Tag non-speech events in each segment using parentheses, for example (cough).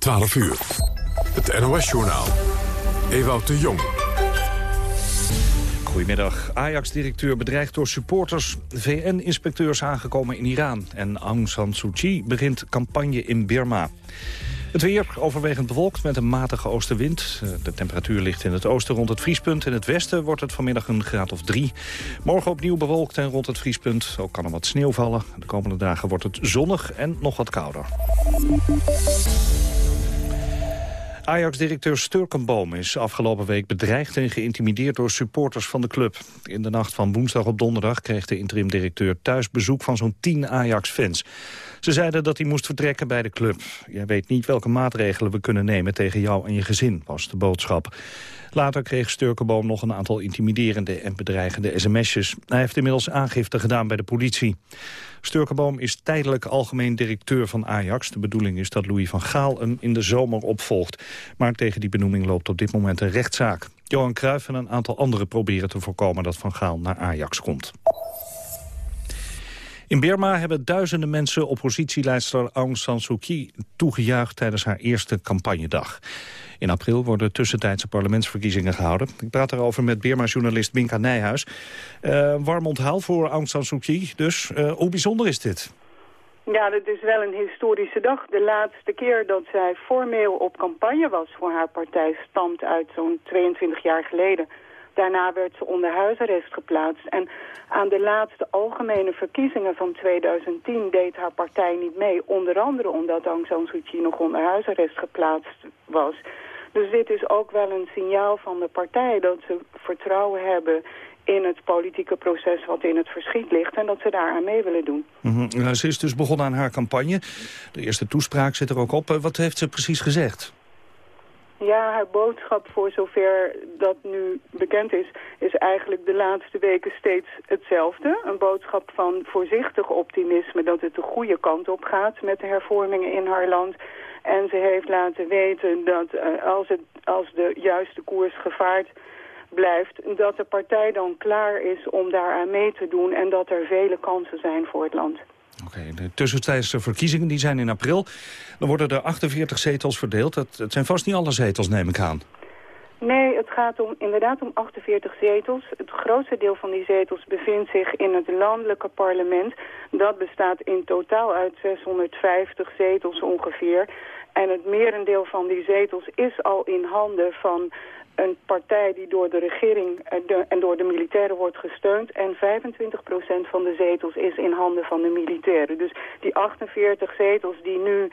12 uur. Het NOS-journaal. Ewout de Jong. Goedemiddag. Ajax-directeur bedreigd door supporters. VN-inspecteurs aangekomen in Iran. En Aung San Suu Kyi begint campagne in Birma. Het weer overwegend bewolkt met een matige oostenwind. Eh, de temperatuur ligt in het oosten rond het vriespunt. In het westen wordt het vanmiddag een graad of drie. Morgen opnieuw bewolkt en rond het vriespunt. Ook kan er wat sneeuw vallen. De komende dagen wordt het zonnig en nog wat kouder. Ajax-directeur Sturkenboom is afgelopen week bedreigd en geïntimideerd door supporters van de club. In de nacht van woensdag op donderdag kreeg de interim-directeur thuis bezoek van zo'n tien Ajax-fans. Ze zeiden dat hij moest vertrekken bij de club. Jij weet niet welke maatregelen we kunnen nemen tegen jou en je gezin, was de boodschap. Later kreeg Sturkenboom nog een aantal intimiderende en bedreigende sms'jes. Hij heeft inmiddels aangifte gedaan bij de politie. Sturkenboom is tijdelijk algemeen directeur van Ajax. De bedoeling is dat Louis van Gaal hem in de zomer opvolgt. Maar tegen die benoeming loopt op dit moment een rechtszaak. Johan Cruijff en een aantal anderen proberen te voorkomen dat Van Gaal naar Ajax komt. In Burma hebben duizenden mensen oppositieleidster Aung San Suu Kyi toegejuicht tijdens haar eerste campagnedag. In april worden tussentijdse parlementsverkiezingen gehouden. Ik praat daarover met Birma-journalist Minka Nijhuis. Uh, warm onthaal voor Aung San Suu Kyi. Dus uh, hoe bijzonder is dit? Ja, dit is wel een historische dag. De laatste keer dat zij formeel op campagne was voor haar partij... stamt uit zo'n 22 jaar geleden. Daarna werd ze onder huisarrest geplaatst. En aan de laatste algemene verkiezingen van 2010 deed haar partij niet mee. Onder andere omdat Aung San Suu Kyi nog onder huisarrest geplaatst was. Dus dit is ook wel een signaal van de partij dat ze vertrouwen hebben in het politieke proces wat in het verschiet ligt... en dat ze daar aan mee willen doen. Mm Ze is dus begonnen aan haar campagne. De eerste toespraak zit er ook op. Wat heeft ze precies gezegd? Ja, haar boodschap voor zover dat nu bekend is... is eigenlijk de laatste weken steeds hetzelfde. Een boodschap van voorzichtig optimisme dat het de goede kant op gaat... met de hervormingen in haar land... En ze heeft laten weten dat uh, als, het, als de juiste koers gevaard blijft... dat de partij dan klaar is om daaraan mee te doen... en dat er vele kansen zijn voor het land. Oké, de tussentijdse verkiezingen die zijn in april. Dan worden er 48 zetels verdeeld. Het, het zijn vast niet alle zetels, neem ik aan. Nee, het gaat om, inderdaad om 48 zetels. Het grootste deel van die zetels bevindt zich in het landelijke parlement. Dat bestaat in totaal uit 650 zetels ongeveer. En het merendeel van die zetels is al in handen van een partij die door de regering en door de militairen wordt gesteund. En 25% van de zetels is in handen van de militairen. Dus die 48 zetels die nu,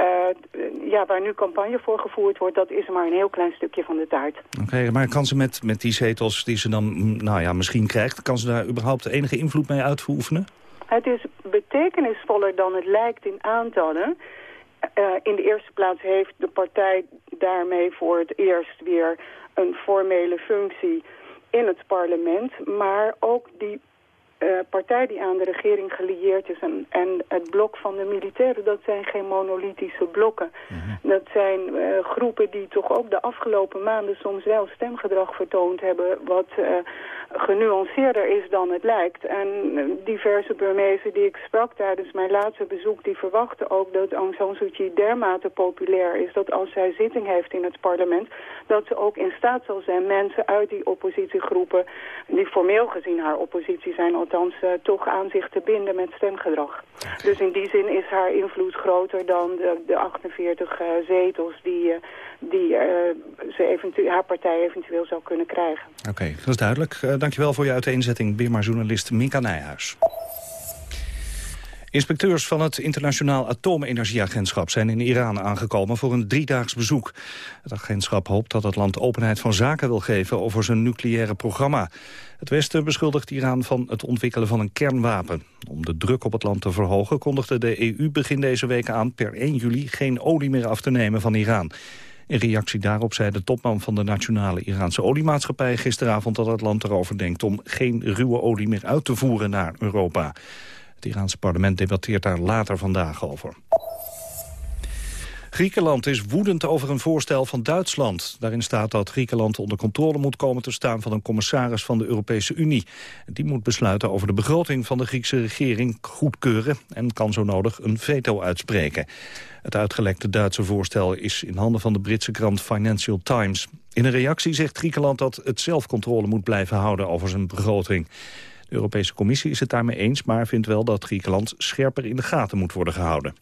uh, ja, waar nu campagne voor gevoerd wordt, dat is maar een heel klein stukje van de taart. Oké, maar kan ze met, met die zetels die ze dan mm, nou ja, misschien krijgt, kan ze daar überhaupt enige invloed mee uitoefenen? Het is betekenisvoller dan het lijkt in aantallen. Uh, in de eerste plaats heeft de partij daarmee voor het eerst weer een formele functie in het parlement. Maar ook die uh, partij die aan de regering gelieerd is en, en het blok van de militairen, dat zijn geen monolithische blokken. Mhm. Dat zijn uh, groepen die toch ook de afgelopen maanden soms wel stemgedrag vertoond hebben, wat uh, genuanceerder is dan het lijkt. En diverse Burmezen die ik sprak tijdens mijn laatste bezoek... die verwachten ook dat Aung San Suu Kyi dermate populair is... dat als zij zitting heeft in het parlement... dat ze ook in staat zal zijn mensen uit die oppositiegroepen... die formeel gezien haar oppositie zijn althans... Uh, toch aan zich te binden met stemgedrag. Dus in die zin is haar invloed groter dan de, de 48 uh, zetels... die, uh, die ze haar partij eventueel zou kunnen krijgen. Oké, dat is duidelijk. Dankjewel voor je uiteenzetting, Birma-journalist Minka Nijhuis. Inspecteurs van het Internationaal Atoomenergieagentschap zijn in Iran aangekomen voor een driedaags bezoek. Het agentschap hoopt dat het land openheid van zaken wil geven over zijn nucleaire programma. Het Westen beschuldigt Iran van het ontwikkelen van een kernwapen. Om de druk op het land te verhogen kondigde de EU begin deze week aan per 1 juli geen olie meer af te nemen van Iran. In reactie daarop zei de topman van de nationale Iraanse oliemaatschappij gisteravond dat het land erover denkt om geen ruwe olie meer uit te voeren naar Europa. Het Iraanse parlement debatteert daar later vandaag over. Griekenland is woedend over een voorstel van Duitsland. Daarin staat dat Griekenland onder controle moet komen te staan van een commissaris van de Europese Unie. Die moet besluiten over de begroting van de Griekse regering goedkeuren en kan zo nodig een veto uitspreken. Het uitgelekte Duitse voorstel is in handen van de Britse krant Financial Times. In een reactie zegt Griekenland dat het zelf controle moet blijven houden over zijn begroting. De Europese Commissie is het daarmee eens, maar vindt wel dat Griekenland scherper in de gaten moet worden gehouden.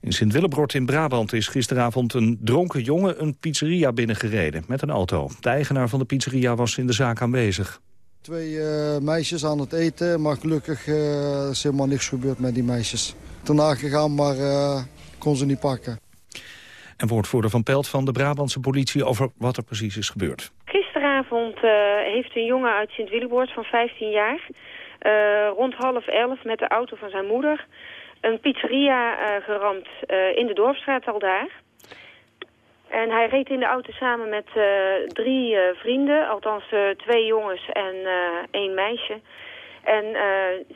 In Sint-Willebrod in Brabant is gisteravond een dronken jongen een pizzeria binnengereden met een auto. De eigenaar van de pizzeria was in de zaak aanwezig. Twee uh, meisjes aan het eten, maar gelukkig uh, is helemaal niks gebeurd met die meisjes. Daarna gegaan, maar uh, kon ze niet pakken. En woordvoerder van Pelt van de Brabantse politie over wat er precies is gebeurd. Gisteravond heeft een jongen uit Sint-Willeboord van 15 jaar... rond half elf met de auto van zijn moeder een pizzeria uh, geramd in de Dorpstraat al daar. En hij reed in de auto samen met drie vrienden, althans twee jongens en één meisje. En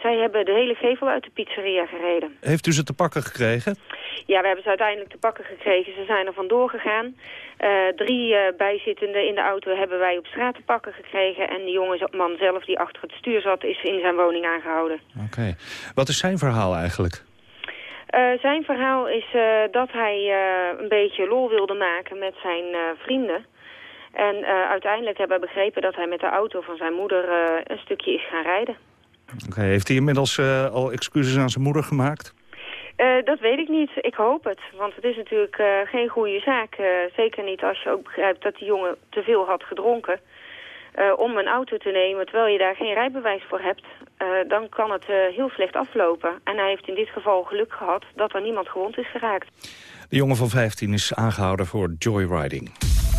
zij hebben de hele gevel uit de pizzeria gereden. Heeft u ze te pakken gekregen? Ja, we hebben ze uiteindelijk te pakken gekregen. Ze zijn er vandoor gegaan. drie bijzittenden in de auto hebben wij op straat te pakken gekregen. En de jongeman zelf die achter het stuur zat is in zijn woning aangehouden. Oké. Wat is zijn verhaal eigenlijk? Uh, zijn verhaal is uh, dat hij uh, een beetje lol wilde maken met zijn vrienden. En uiteindelijk hebben we begrepen dat hij met de auto van zijn moeder een stukje is gaan rijden. Oké, heeft hij inmiddels al excuses aan zijn moeder gemaakt? dat weet ik niet. Ik hoop het. Want het is natuurlijk geen goede zaak. zeker niet als je ook begrijpt dat die jongen te veel had gedronken. Uh, om een auto te nemen terwijl je daar geen rijbewijs voor hebt, uh, dan kan het uh, heel slecht aflopen. En hij heeft in dit geval geluk gehad dat er niemand gewond is geraakt. De jongen van 15 is aangehouden voor joyriding.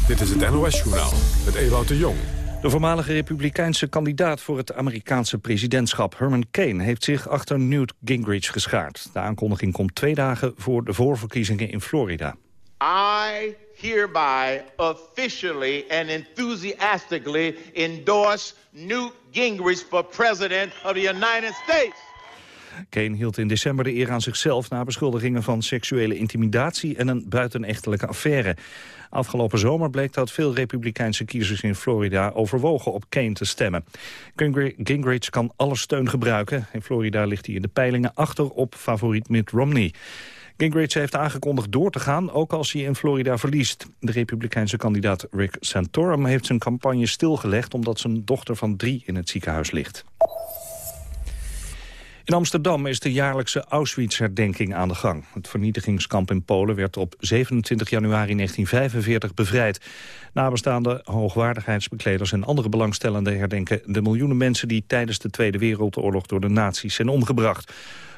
Dit is het NOS-journaal met Ewout de Jong. De voormalige republikeinse kandidaat voor het Amerikaanse presidentschap Herman Kane heeft zich achter Newt Gingrich geschaard. De aankondiging komt twee dagen voor de voorverkiezingen in Florida. I hereby officially and enthusiastically endorse Newt Gingrich for president of the United States. Kane hield in december de eer aan zichzelf na beschuldigingen van seksuele intimidatie en een buitenechtelijke affaire. Afgelopen zomer bleek dat veel republikeinse kiezers in Florida overwogen op Kane te stemmen. Gingrich kan alle steun gebruiken. In Florida ligt hij in de peilingen achter op favoriet Mitt Romney. Gingrich heeft aangekondigd door te gaan, ook als hij in Florida verliest. De republikeinse kandidaat Rick Santorum heeft zijn campagne stilgelegd... omdat zijn dochter van drie in het ziekenhuis ligt. In Amsterdam is de jaarlijkse Auschwitz-herdenking aan de gang. Het vernietigingskamp in Polen werd op 27 januari 1945 bevrijd. Nabestaande hoogwaardigheidsbekleders en andere belangstellenden herdenken de miljoenen mensen die tijdens de Tweede Wereldoorlog door de nazi's zijn omgebracht.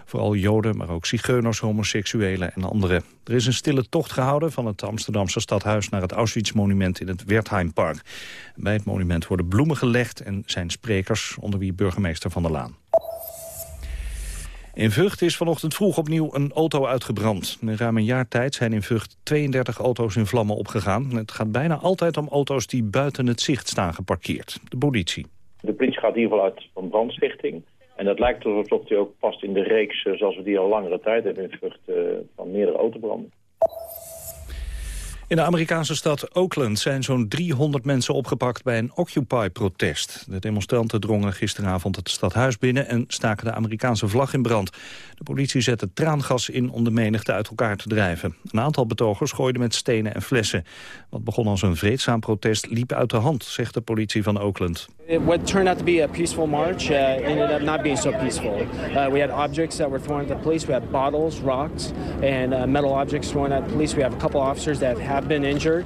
Vooral joden, maar ook zigeuners, homoseksuelen en anderen. Er is een stille tocht gehouden van het Amsterdamse stadhuis... naar het Auschwitz-monument in het Wertheimpark. Bij het monument worden bloemen gelegd en zijn sprekers... onder wie burgemeester Van der Laan. In Vught is vanochtend vroeg opnieuw een auto uitgebrand. In ruim een jaar tijd zijn in Vught 32 auto's in vlammen opgegaan. Het gaat bijna altijd om auto's die buiten het zicht staan geparkeerd. De politie. De politie gaat in ieder uit van brandstichting. En dat lijkt alsof die ook past in de reeks eh, zoals we die al langere tijd hebben in Vught uh, van meerdere autobranden. In de Amerikaanse stad Oakland zijn zo'n 300 mensen opgepakt bij een Occupy-protest. De demonstranten drongen gisteravond het stadhuis binnen en staken de Amerikaanse vlag in brand. De politie zette traangas in om de menigte uit elkaar te drijven. Een aantal betogers gooiden met stenen en flessen. Wat begon als een vreedzaam protest liep uit de hand, zegt de politie van Oakland. What turned out to be a peaceful march uh, ended up not being so peaceful. Uh, we had objects that were thrown at the police. We had bottles, rocks, and uh, metal objects thrown at the police. We have a couple officers that have been injured.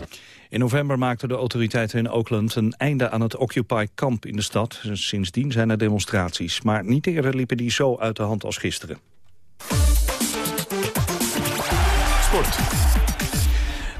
In november maakten de autoriteiten in Oakland een einde aan het Occupy-kamp in de stad. Sindsdien zijn er demonstraties, maar niet eerder liepen die zo uit de hand als gisteren. Sport.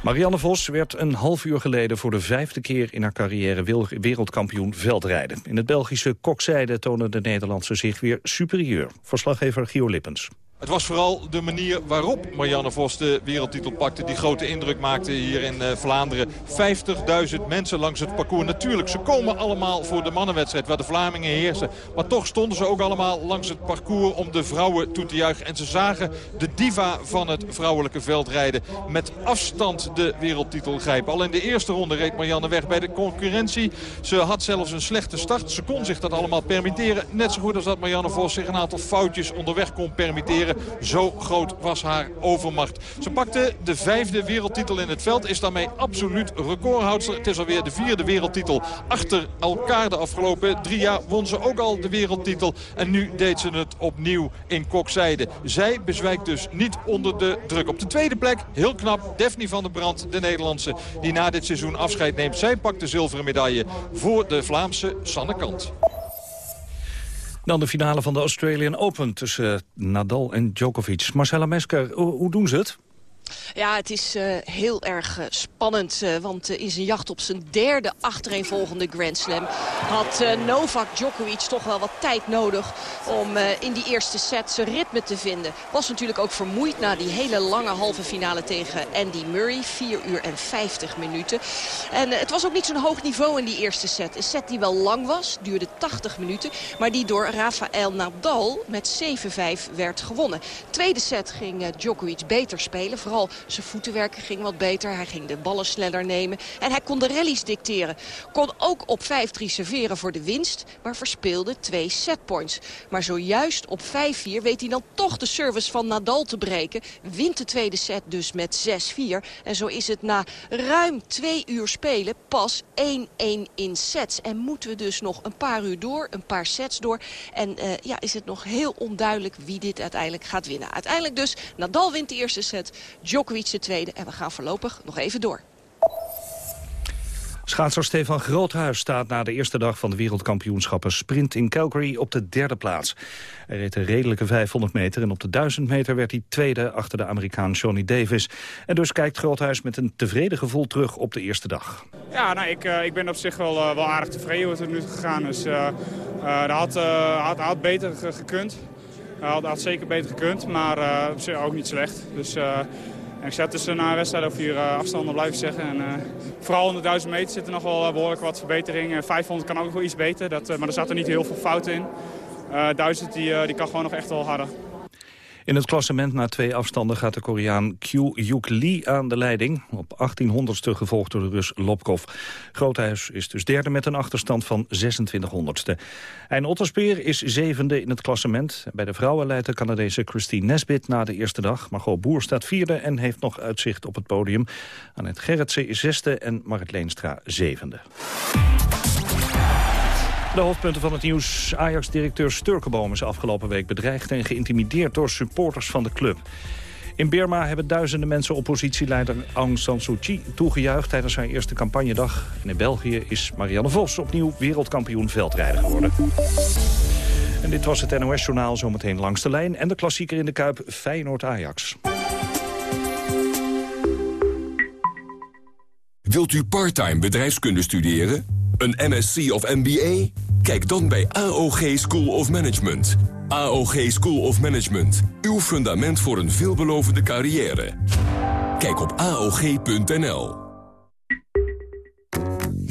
Marianne Vos werd een half uur geleden voor de vijfde keer in haar carrière wereldkampioen veldrijden. In het Belgische Kokzijde tonen de Nederlandse zich weer superieur. Verslaggever Gio Lippens. Het was vooral de manier waarop Marianne Vos de wereldtitel pakte... die grote indruk maakte hier in uh, Vlaanderen. 50.000 mensen langs het parcours. Natuurlijk, ze komen allemaal voor de mannenwedstrijd... waar de Vlamingen heersen. Maar toch stonden ze ook allemaal langs het parcours... om de vrouwen toe te juichen. En ze zagen de diva van het vrouwelijke veldrijden... met afstand de wereldtitel grijpen. Al in de eerste ronde reed Marianne weg bij de concurrentie. Ze had zelfs een slechte start. Ze kon zich dat allemaal permitteren. Net zo goed als dat Marianne Vos zich een aantal foutjes onderweg kon permitteren. Zo groot was haar overmacht. Ze pakte de vijfde wereldtitel in het veld. Is daarmee absoluut recordhoudster. Het is alweer de vierde wereldtitel achter elkaar. De afgelopen drie jaar won ze ook al de wereldtitel. En nu deed ze het opnieuw in kokzijde. Zij bezwijkt dus niet onder de druk. Op de tweede plek, heel knap, Daphne van der Brand, de Nederlandse... die na dit seizoen afscheid neemt. Zij pakt de zilveren medaille voor de Vlaamse Sanne Kant. Dan de finale van de Australian Open tussen Nadal en Djokovic. Marcella Mesker, hoe doen ze het? Ja, het is uh, heel erg uh, spannend. Uh, want in zijn jacht op zijn derde achtereenvolgende Grand Slam... had Novak Djokovic toch wel wat tijd nodig om in die eerste set zijn ritme te vinden. Was natuurlijk ook vermoeid na die hele lange halve finale tegen Andy Murray. 4 uur en 50 minuten. En het was ook niet zo'n hoog niveau in die eerste set. Een set die wel lang was, duurde 80 minuten... maar die door Rafael Nadal met 7-5 werd gewonnen. Tweede set ging Djokovic beter spelen, vooral zijn voetenwerken ging wat beter. Hij ging de ballen sneller nemen. En hij kon de rallies dicteren. Kon ook op 5-3 serveren voor de winst. Maar verspeelde twee setpoints. Maar zojuist op 5-4 weet hij dan toch de service van Nadal te breken. Wint de tweede set dus met 6-4. En zo is het na ruim twee uur spelen pas 1-1 in sets. En moeten we dus nog een paar uur door, een paar sets door. En uh, ja, is het nog heel onduidelijk wie dit uiteindelijk gaat winnen. Uiteindelijk dus, Nadal wint de eerste set. Djokovic de tweede. En we gaan voorlopig nog even door. Schaatser Stefan Groothuis staat na de eerste dag van de wereldkampioenschappen sprint in Calgary op de derde plaats. Hij reed een redelijke 500 meter en op de 1000 meter werd hij tweede achter de Amerikaan Johnny Davis. En dus kijkt Groothuis met een tevreden gevoel terug op de eerste dag. Ja, nou, ik, uh, ik ben op zich wel, uh, wel aardig tevreden hoe het er nu gegaan is. Uh, dat had, had, had beter gekund. Had, had zeker beter gekund, maar op zich ook niet slecht. Dus ik zet tussen na een wedstrijd over vier uh, afstanden blijven zeggen. En, uh, vooral in de 1000 meter zit er nog wel behoorlijk wat verbetering. 500 kan ook wel iets beter, dat, maar er zaten niet heel veel fouten in. 1000 die, die kan gewoon nog echt wel harder. In het klassement na twee afstanden gaat de Koreaan Kyu Yuk Lee aan de leiding. Op 1800ste gevolgd door de Rus Lobkov. Groothuis is dus derde met een achterstand van 2600ste. Ein Otterspeer is zevende in het klassement. Bij de vrouwen leidt de Canadese Christine Nesbit na de eerste dag. Margot Boer staat vierde en heeft nog uitzicht op het podium. Annette Gerritsen is zesde en Marit Leenstra zevende. De hoofdpunten van het nieuws. Ajax-directeur Sturkenboom is afgelopen week bedreigd en geïntimideerd door supporters van de club. In Burma hebben duizenden mensen oppositieleider Aung San Suu Kyi toegejuicht tijdens haar eerste campagnedag. En in België is Marianne Vos opnieuw wereldkampioen veldrijder geworden. En dit was het NOS-journaal zometeen langs de lijn. En de klassieker in de Kuip Feyenoord-Ajax. Wilt u parttime bedrijfskunde studeren? Een MSc of MBA? Kijk dan bij AOG School of Management. AOG School of Management. Uw fundament voor een veelbelovende carrière. Kijk op AOG.nl.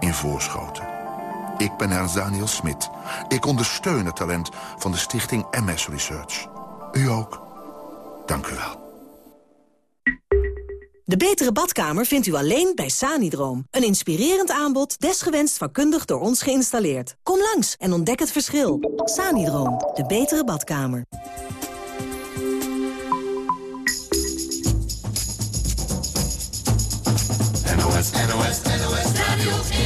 in Voorschoten. Ik ben Ernst Daniel Smit. Ik ondersteun het talent van de stichting MS Research. U ook? Dank u wel. De betere badkamer vindt u alleen bij Sanidroom. Een inspirerend aanbod, desgewenst vakkundig door ons geïnstalleerd. Kom langs en ontdek het verschil. Sanidroom, de betere badkamer. NOS, NOS, NOS Radio 1.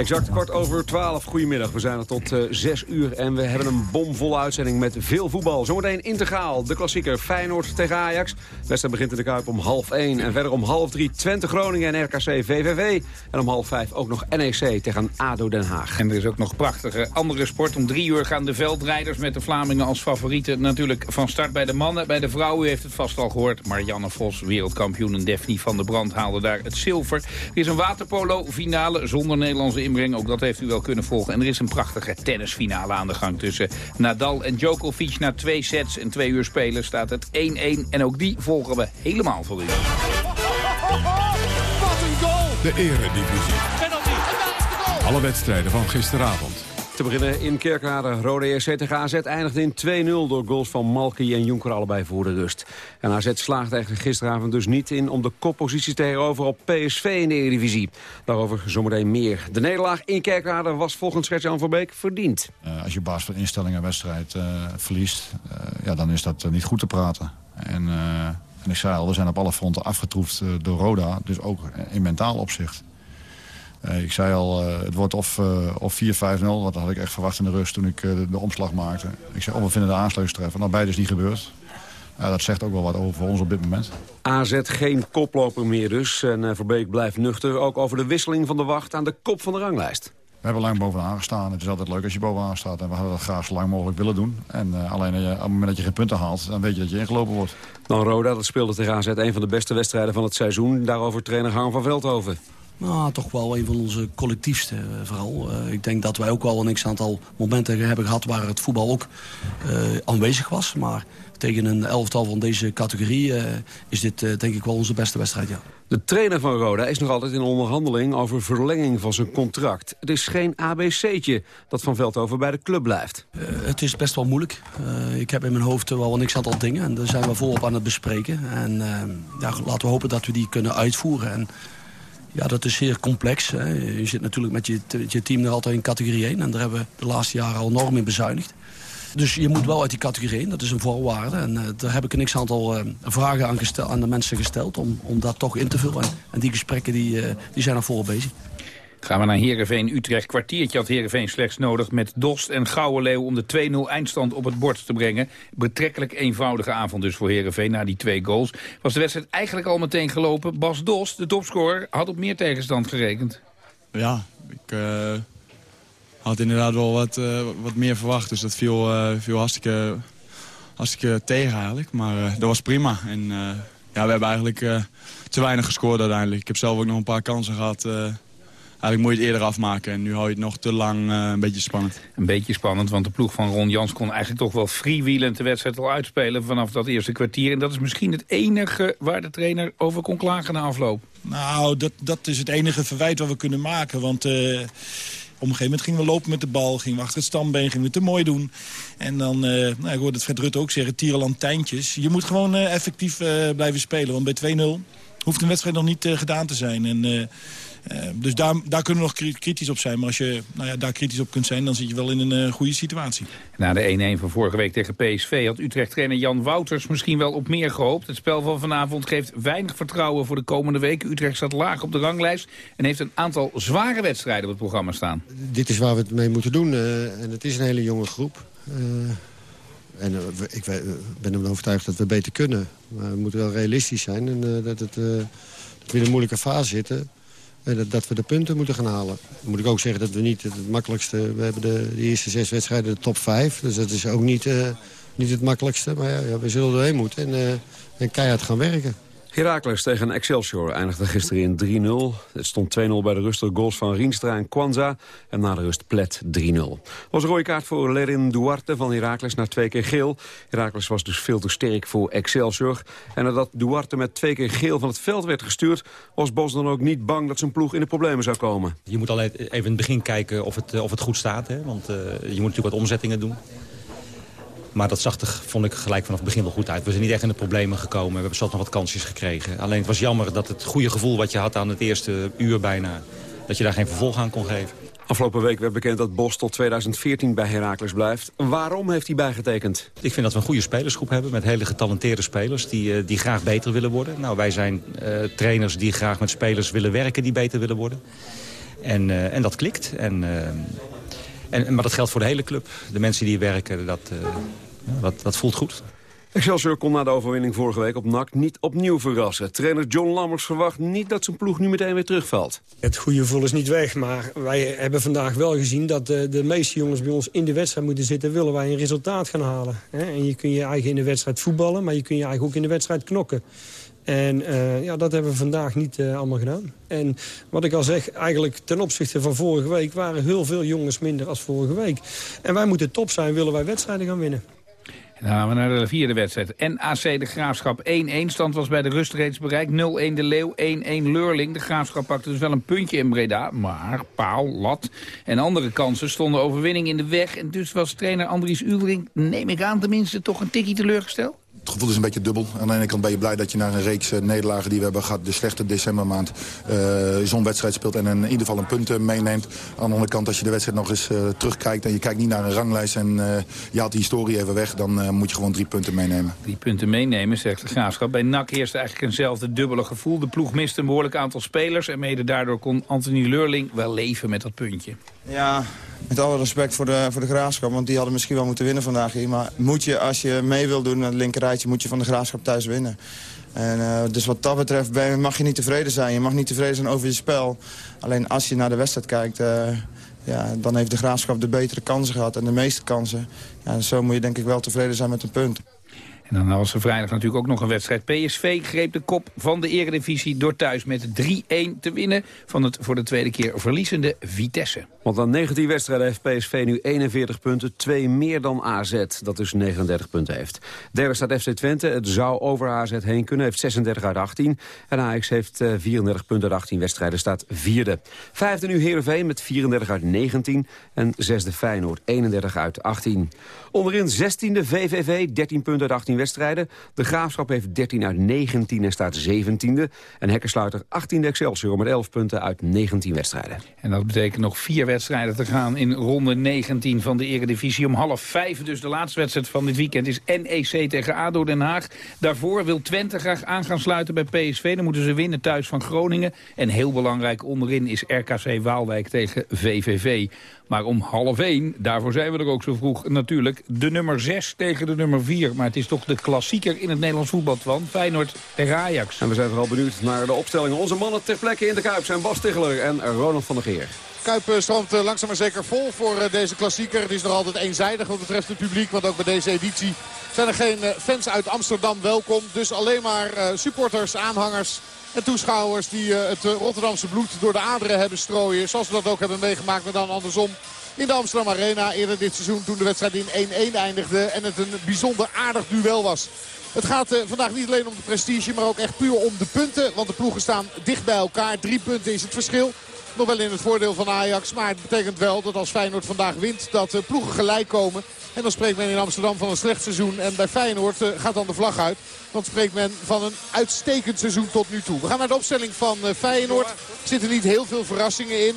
Exact kwart over twaalf. Goedemiddag. We zijn er tot uh, zes uur en we hebben een bomvolle uitzending met veel voetbal. Zometeen integraal. De klassieker Feyenoord tegen Ajax. Wedstrijd begint in de Kuip om half één. En verder om half drie Twente Groningen en RKC VVV. En om half vijf ook nog NEC tegen ADO Den Haag. En er is ook nog prachtige andere sport. Om drie uur gaan de veldrijders met de Vlamingen als favorieten natuurlijk van start bij de mannen. Bij de vrouwen, u heeft het vast al gehoord. Marianne Vos, wereldkampioen en Daphne van der Brand haalde daar het zilver. Er is een waterpolo finale zonder Nederlandse inbreng. Ook dat heeft u wel kunnen volgen. En er is een prachtige tennisfinale aan de gang tussen Nadal en Djokovic. Na twee sets en twee uur spelen staat het 1-1. En ook die volgen we helemaal voor u. Wat een goal! De eredivisie. Alle wedstrijden van gisteravond. Te beginnen in Kerkrade. Rode ERC tegen AZ eindigde in 2-0 door goals van Malky en Jonker allebei voor de rust. En AZ slaagde eigenlijk gisteravond dus niet in om de koppositie tegenover op PSV in de Eredivisie. Daarover zometeen meer. De nederlaag in Kerkrade was volgens Gert-Jan Verbeek verdiend. Uh, als je baas van instelling een wedstrijd uh, verliest, uh, ja, dan is dat niet goed te praten. En, en ik zei al, we zijn op alle fronten afgetroefd door Roda, dus ook in mentaal opzicht. Uh, ik zei al, uh, het wordt of, uh, of 4-5-0. Want dat had ik echt verwacht in de rust toen ik de, de, omslag maakte. Ik zei, oh, we vinden de aansluitstreffer. Nou, beide is niet gebeurd. dat zegt ook wel wat over ons op dit moment. AZ geen koploper meer dus. En Verbeek blijft nuchter. Ook over de wisseling van de wacht aan de kop van de ranglijst. We hebben lang bovenaan gestaan. Het is altijd leuk als je bovenaan staat. En we hadden dat graag zo lang mogelijk willen doen. En alleen op het moment dat je geen punten haalt, dan weet je dat je ingelopen wordt. Dan Roda, dat speelde tegen AZ een van de beste wedstrijden van het seizoen. Daarover trainer Harm van Veldhoven. Nou, toch wel een van onze collectiefste uh, vooral. Uh, ik denk dat wij ook wel een x-aantal momenten hebben gehad... waar het voetbal ook uh, aanwezig was. Maar tegen een elftal van deze categorie is dit denk ik wel onze beste wedstrijd, ja. De trainer van Roda is nog altijd in onderhandeling over verlenging van zijn contract. Het is geen ABC'tje dat Van Veldhoven bij de club blijft. het is best wel moeilijk. ik heb in mijn hoofd wel een x-aantal dingen en daar zijn we volop aan het bespreken. En ja, laten we hopen dat we die kunnen uitvoeren. En, ja, dat is zeer complex. Hè. Je zit natuurlijk met je, je team er altijd in categorie 1. En daar hebben we de laatste jaren al enorm in bezuinigd. Dus je moet wel uit die categorie 1, dat is een voorwaarde. En uh, daar heb ik een x-aantal uh, vragen aan, aan, de mensen gesteld om, om dat toch in te vullen. En, en die gesprekken die, uh, die zijn er volop bezig. Gaan we naar Heerenveen Utrecht. Kwartiertje had Heerenveen slechts nodig met Dost en Leeuw om de 2-0 eindstand op het bord te brengen. Betrekkelijk eenvoudige avond dus voor Heerenveen na die twee goals. Was de wedstrijd eigenlijk al meteen gelopen. Bas Dost, de topscorer, had op meer tegenstand gerekend. Ja, ik uh, had inderdaad wel wat, uh, wat meer verwacht. Dus dat viel, uh, viel hartstikke, hartstikke tegen eigenlijk. Maar dat was prima. En ja, we hebben eigenlijk te weinig gescoord uiteindelijk. Ik heb zelf ook nog een paar kansen gehad eigenlijk moet je het eerder afmaken. En nu hou je het nog te lang uh, een beetje spannend. Een beetje spannend, want de ploeg van Ron Jans kon eigenlijk toch wel freewheelend de wedstrijd al uitspelen vanaf dat eerste kwartier. En dat is misschien het enige waar de trainer over kon klagen na afloop. Nou, dat, dat is het enige verwijt wat we kunnen maken. Want uh, op een gegeven moment gingen we lopen met de bal, gingen we achter het stambeen, gingen we het te mooi doen. En dan, uh, nou, ik hoorde het Fred Rutte ook zeggen, tierenlantijntjes. Je moet gewoon uh, effectief uh, blijven spelen, want bij 2-0 hoeft een wedstrijd nog niet gedaan te zijn. En uh, dus daar, daar kunnen we nog kritisch op zijn. Maar als je nou ja, daar kritisch op kunt zijn, dan zit je wel in een uh, goede situatie. Na de 1-1 van vorige week tegen PSV had Utrecht-trainer Jan Wouters misschien wel op meer gehoopt. Het spel van vanavond geeft weinig vertrouwen voor de komende weken. Utrecht staat laag op de ranglijst en heeft een aantal zware wedstrijden op het programma staan. Dit is waar we het mee moeten doen. Uh, en het is een hele jonge groep. en ik ben ervan overtuigd dat we beter kunnen. Maar we moeten wel realistisch zijn en dat, het, dat we in een moeilijke fase zitten. En dat, we de punten moeten gaan halen. Dan moet ik ook zeggen dat we niet het makkelijkste... We hebben de, de eerste zes wedstrijden de top vijf. Dus dat is ook niet, uh, niet het makkelijkste. Maar ja, we zullen erheen moeten en, uh, en keihard gaan werken. Heracles tegen Excelsior eindigde gisteren in 3-0. Het stond 2-0 bij de rust door goals van Rienstra en Kwanza. En na de rust Plet 3-0. was een rode kaart voor Lerin Duarte van Heracles na twee keer geel. Heracles was dus veel te sterk voor Excelsior. En nadat Duarte met twee keer geel van het veld werd gestuurd... was Bos dan ook niet bang dat zijn ploeg in de problemen zou komen. Je moet alleen even in het begin kijken of het, of het goed staat. Hè? Want uh, je moet natuurlijk wat omzettingen doen. Maar dat zag er, vond ik gelijk vanaf het begin wel goed uit. We zijn niet echt in de problemen gekomen. We hebben zelfs nog wat kansjes gekregen. Alleen het was jammer dat het goede gevoel wat je had aan het eerste uur bijna... dat je daar geen vervolg aan kon geven. Afgelopen week werd bekend dat Bos tot 2014 bij Heracles blijft. Waarom heeft hij bijgetekend? Ik vind dat we een goede spelersgroep hebben met hele getalenteerde spelers die, uh, die graag beter willen worden. Nou, wij zijn uh, trainers die graag met spelers willen werken die beter willen worden. En, uh, en dat klikt. En, en, maar dat geldt voor de hele club. De mensen die werken, dat, dat, dat voelt goed. Excelsior kon na de overwinning vorige week op NAC niet opnieuw verrassen. Trainer John Lammers verwacht niet dat zijn ploeg nu meteen weer terugvalt. Het goede gevoel is niet weg, maar wij hebben vandaag wel gezien... dat de, de meeste jongens bij ons in de wedstrijd moeten zitten... willen wij een resultaat gaan halen. En je kun je eigen in de wedstrijd voetballen... maar je kun je eigenlijk ook in de wedstrijd knokken. En uh, ja, dat hebben we vandaag niet uh, allemaal gedaan. En wat ik al zeg, eigenlijk ten opzichte van vorige week... waren heel veel jongens minder als vorige week. En wij moeten top zijn, willen wij wedstrijden gaan winnen. En dan gaan we naar de vierde wedstrijd. NAC de Graafschap 1-1. Stand was bij de rust reeds bereikt. 0-1 de Leeuw, 1-1 Leurling. De Graafschap pakte dus wel een puntje in Breda. Maar paal, lat en andere kansen stonden overwinning in de weg. En dus was trainer Andries Uwering, neem ik aan tenminste, toch een tikkie teleurgesteld? Het gevoel is een beetje dubbel. Aan de ene kant ben je blij dat je naar een reeks uh, nederlagen die we hebben gehad... de slechte decembermaand, uh, zo'n wedstrijd speelt en in ieder geval een punt meeneemt. Aan de andere kant, als je de wedstrijd nog eens uh, terugkijkt... en je kijkt niet naar een ranglijst en je haalt die historie even weg... dan moet je gewoon drie punten meenemen. Drie punten meenemen, zegt de Graafschap. Bij NAC heerst eigenlijk eenzelfde dubbele gevoel. De ploeg miste een behoorlijk aantal spelers... en mede daardoor kon Anthony Leurling wel leven met dat puntje. Ja, met alle respect voor de, voor de Graafschap, want die hadden misschien wel moeten winnen vandaag hier. Maar moet je, als je mee wil doen naar het linkerrijtje, moet je van de Graafschap thuis winnen. En, uh, dus wat dat betreft ben, mag je niet tevreden zijn. Je mag niet tevreden zijn over je spel. Alleen als je naar de wedstrijd kijkt, uh, ja, dan heeft de Graafschap de betere kansen gehad en de meeste kansen. Ja, en zo moet je denk ik wel tevreden zijn met een punt. En dan was er vrijdag natuurlijk ook nog een wedstrijd. PSV greep de kop van de eredivisie door thuis met 3-1 te winnen... van het voor de tweede keer verliezende Vitesse. Want aan 19 wedstrijden heeft PSV nu 41 punten, twee meer dan AZ, dat dus 39 punten heeft. Derde staat FC Twente, het zou over AZ heen kunnen, heeft 36 uit 18. En Ajax heeft 34 punten uit 18 wedstrijden, staat vierde. Vijfde nu Heerenveen met 34 uit 19 en zesde Feyenoord, 31 uit 18. Onderin 16e VVV, 13 punten uit 18 wedstrijden. De Graafschap heeft 13 uit 19 en staat 17e. En Hekkersluiter 18e Excelsior met 11 punten uit 19 wedstrijden. En dat betekent nog vier wedstrijden te gaan in ronde 19 van de Eredivisie. Om half vijf, dus de laatste wedstrijd van dit weekend, is NEC tegen ADO Den Haag. Daarvoor wil Twente graag aan gaan sluiten bij PSV. Dan moeten ze winnen thuis van Groningen. En heel belangrijk onderin is RKC Waalwijk tegen VVV. Maar om half één, daarvoor zijn we er ook zo vroeg, natuurlijk de nummer 6 tegen de nummer 4. Maar het is toch de klassieker in het Nederlands voetbal, Twan. Feyenoord tegen Ajax. En we zijn vooral benieuwd naar de opstellingen. Onze mannen ter plekke in de Kuip zijn Bas Ticheler en Ronald van der Geer. Kuip stroomt langzaam maar zeker vol voor deze klassieker. Het is nog altijd eenzijdig wat betreft het publiek. Want ook bij deze editie zijn er geen fans uit Amsterdam welkom. Dus alleen maar supporters, aanhangers en toeschouwers die het Rotterdamse bloed door de aderen hebben strooien. Zoals we dat ook hebben meegemaakt, maar dan andersom. In de Amsterdam Arena eerder dit seizoen toen de wedstrijd in 1-1 eindigde. En het een bijzonder aardig duel was. Het gaat uh, vandaag niet alleen om de prestige, maar ook echt puur om de punten. Want de ploegen staan dicht bij elkaar. Drie punten is het verschil. Nog wel in het voordeel van Ajax. Maar het betekent wel dat als Feyenoord vandaag wint, dat uh, ploegen gelijk komen. En dan spreekt men in Amsterdam van een slecht seizoen. En bij Feyenoord uh, gaat dan de vlag uit. Dan spreekt men van een uitstekend seizoen tot nu toe. We gaan naar de opstelling van Feyenoord. Er zitten niet heel veel verrassingen in.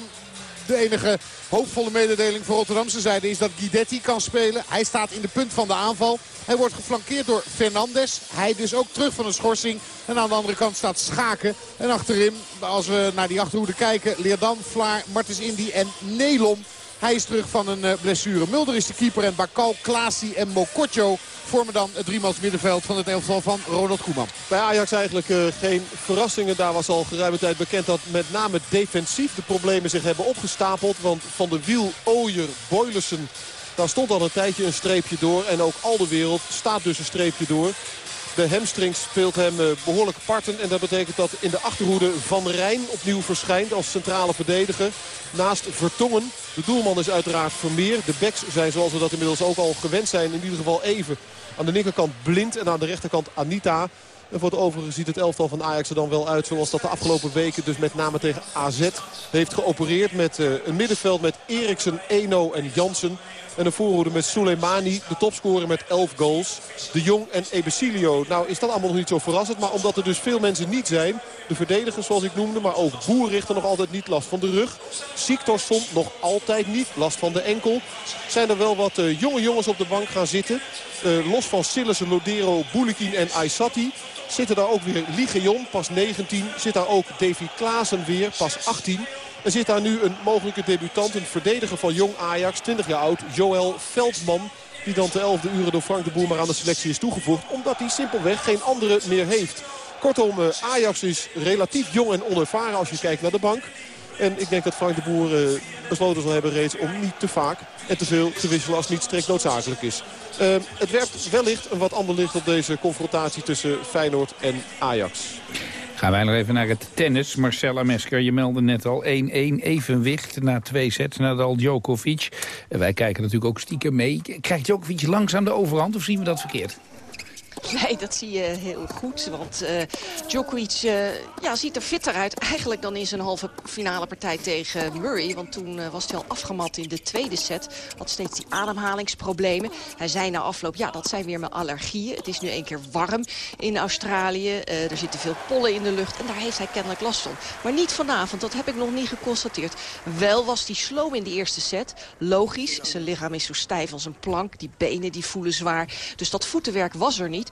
De enige hoopvolle mededeling voor Rotterdamse zijde is dat Guidetti kan spelen. Hij staat in de punt van de aanval. Hij wordt geflankeerd door Fernandes. Hij dus ook terug van een schorsing. En aan de andere kant staat Schaken. En achterin, als we naar die achterhoede kijken... Leerdam, Vlaar, Martens Indy en Nelom. Hij is terug van een blessure. Mulder is de keeper en Bakal, Klaasie en Mokotjo vormen dan het driemans middenveld van het elftal van Ronald Koeman. Bij Ajax eigenlijk uh, geen verrassingen. Daar was al geruime tijd bekend dat met name defensief de problemen zich hebben opgestapeld. Want Van de Wiel, Ooyer, Boylussen, daar stond al een tijdje een streepje door. En ook al de wereld staat dus een streepje door. De hamstring speelt hem uh, behoorlijk parten. En dat betekent dat in de achterhoede Van Rijn opnieuw verschijnt als centrale verdediger. Naast Vertongen. De doelman is uiteraard Vermeer. De backs zijn zoals we dat inmiddels ook al gewend zijn. In ieder geval even aan de linkerkant Blind en aan de rechterkant Anita. En voor het overige ziet het elftal van Ajax er dan wel uit zoals dat de afgelopen weken dus met name tegen AZ heeft geopereerd. Met uh, een middenveld met Eriksen, Eno en Jansen. En een voorhoede met Soleimani, de topscorer met 11 goals. De Jong en Ebesilio. Nou is dat allemaal nog niet zo verrassend. Maar omdat er dus veel mensen niet zijn. De verdedigers zoals ik noemde. Maar ook Boer nog altijd niet last van de rug. Siktorsson nog altijd niet. Last van de enkel. Zijn er wel wat uh, jonge jongens op de bank gaan zitten. Uh, los van Sillissen, Lodero, Boulikin en Aysati. Zitten daar ook weer Ligeon, pas 19. Zit daar ook Davy Klaassen weer, pas 18. Er zit daar nu een mogelijke debutant, een verdediger van Jong Ajax, 20 jaar oud, Joël Veldman. Die dan te 11e uren door Frank de Boer maar aan de selectie is toegevoegd. Omdat hij simpelweg geen andere meer heeft. Kortom, eh, Ajax is relatief jong en onervaren als je kijkt naar de bank. En ik denk dat Frank de Boer uh, besloten zal hebben reeds om niet te vaak en te veel te wisselen als niet strikt noodzakelijk is. Uh, het werpt wellicht een wat ander licht op deze confrontatie tussen Feyenoord en Ajax. Gaan wij nog even naar het tennis. Marcella Mesker, je meldde net al 1-1 evenwicht na twee sets. Nadal Djokovic. Wij kijken natuurlijk ook stiekem mee. Krijgt Djokovic langzaam de overhand of zien we dat verkeerd? (laughs) Nee, dat zie je heel goed. Want uh, Djokovic uh, ja, ziet er fitter uit eigenlijk dan in zijn halve finale partij tegen Murray. Want toen uh, was hij al afgemat in de tweede set. Had steeds die ademhalingsproblemen. Hij zei na afloop, ja, dat zijn weer mijn allergieën. Het is nu een keer warm in Australië. er zitten veel pollen in de lucht. En daar heeft hij kennelijk last van. Maar niet vanavond, dat heb ik nog niet geconstateerd. Wel was hij slow in de eerste set. Logisch, zijn lichaam is zo stijf als een plank. Die benen die voelen zwaar. Dus dat voetenwerk was er niet.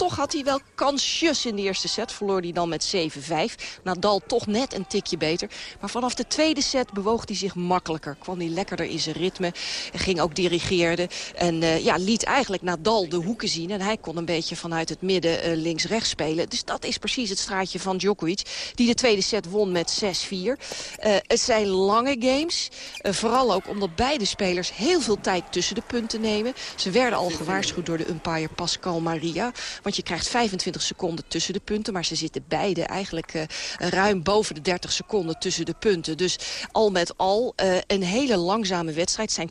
Toch had hij wel kansjes in de eerste set. Verloor hij dan met 7-5. Nadal toch net een tikje beter. Maar vanaf de tweede set bewoog hij zich makkelijker. Kwam hij lekkerder in zijn ritme. Ging ook dirigeerde. En uh, ja, liet eigenlijk Nadal de hoeken zien. En hij kon een beetje vanuit het midden uh, links-rechts spelen. Dus dat is precies het straatje van Djokovic. Die de tweede set won met 6-4. Uh, het zijn lange games. vooral ook omdat beide spelers heel veel tijd tussen de punten nemen. Ze werden al gewaarschuwd door de umpire Pascal Maria. Want je krijgt 25 seconden tussen de punten. Maar ze zitten beide eigenlijk uh, ruim boven de 30 seconden tussen de punten. Dus al met al uh, een hele langzame wedstrijd. Zijn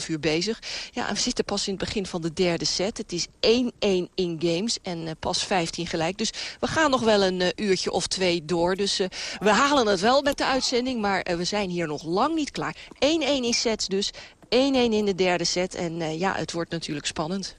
2,5 uur bezig. Ja, we zitten pas in het begin van de derde set. Het is 1-1 in games en uh, pas 15 gelijk. Dus we gaan nog wel een uurtje of twee door. Dus we halen het wel met de uitzending. Maar we zijn hier nog lang niet klaar. 1-1 in sets dus. 1-1 in de derde set. En ja, het wordt natuurlijk spannend.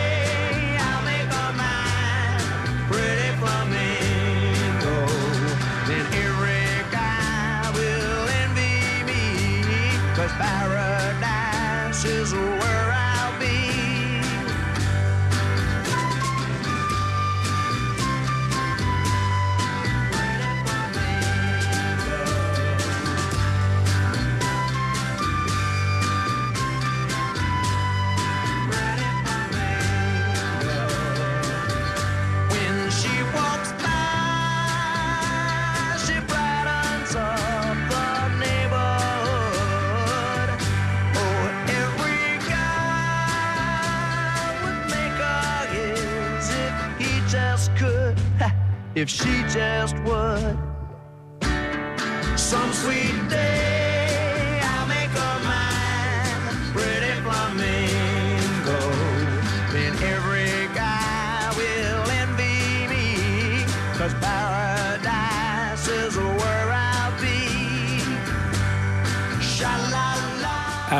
if she just would.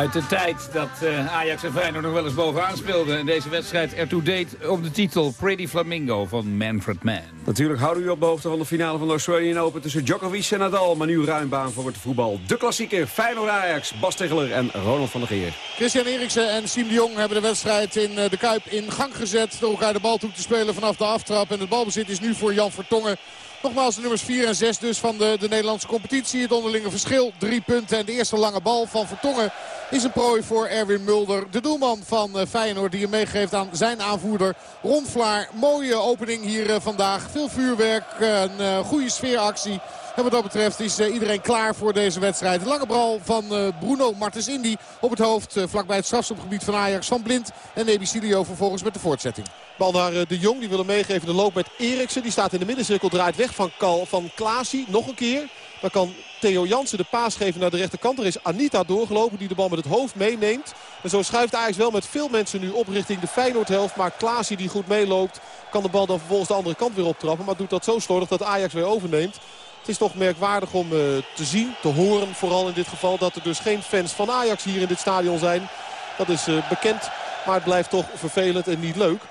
Uit de tijd dat uh, Ajax en Feyenoord nog wel eens bovenaan speelden. En deze wedstrijd ertoe deed op de titel Pretty Flamingo van Manfred Mann. Natuurlijk houden u op de hoogte van de finale van de Australian Open tussen Djokovic en Nadal. Maar nu ruim baan voor het voetbal. De klassieker Feyenoord-Ajax, Bas Tegeler en Ronald van der Geer. Christian Eriksen en Siem de Jong hebben de wedstrijd in de Kuip in gang gezet. Door elkaar de bal toe te spelen vanaf de aftrap. En het balbezit is nu voor Jan Vertongen. Nogmaals de nummers 4 en 6 dus van de, de Nederlandse competitie. Het onderlinge verschil, drie punten. En de eerste lange bal van Vertongen is een prooi voor Erwin Mulder. De doelman van eh, Feyenoord die hem meegeeft aan zijn aanvoerder Ron Vlaar. Mooie opening hier eh, vandaag. Veel vuurwerk, eh, een goede sfeeractie. En wat dat betreft is iedereen klaar voor deze wedstrijd. Lange bal van Bruno Martens Indy op het hoofd. vlakbij het strafschopgebied van Ajax van Blind. En Nebicilio vervolgens met de voortzetting. Bal naar De Jong. Die wil meegeven. De loop met Eriksen. Die staat in de middencirkel. Draait weg van, Kal, van Klaasie. Nog een keer. Dan kan Theo Jansen de paas geven naar de rechterkant. Er is Anita doorgelopen die de bal met het hoofd meeneemt. En zo schuift Ajax wel met veel mensen nu op richting de Feyenoordhelft. Maar Klaasie die goed meeloopt kan de bal dan vervolgens de andere kant weer optrappen. Maar doet dat zo slordig dat Ajax weer overneemt. Het is toch merkwaardig om uh, te zien, te horen vooral in dit geval... dat er dus geen fans van Ajax hier in dit stadion zijn. Dat is uh, bekend, maar het blijft toch vervelend en niet leuk.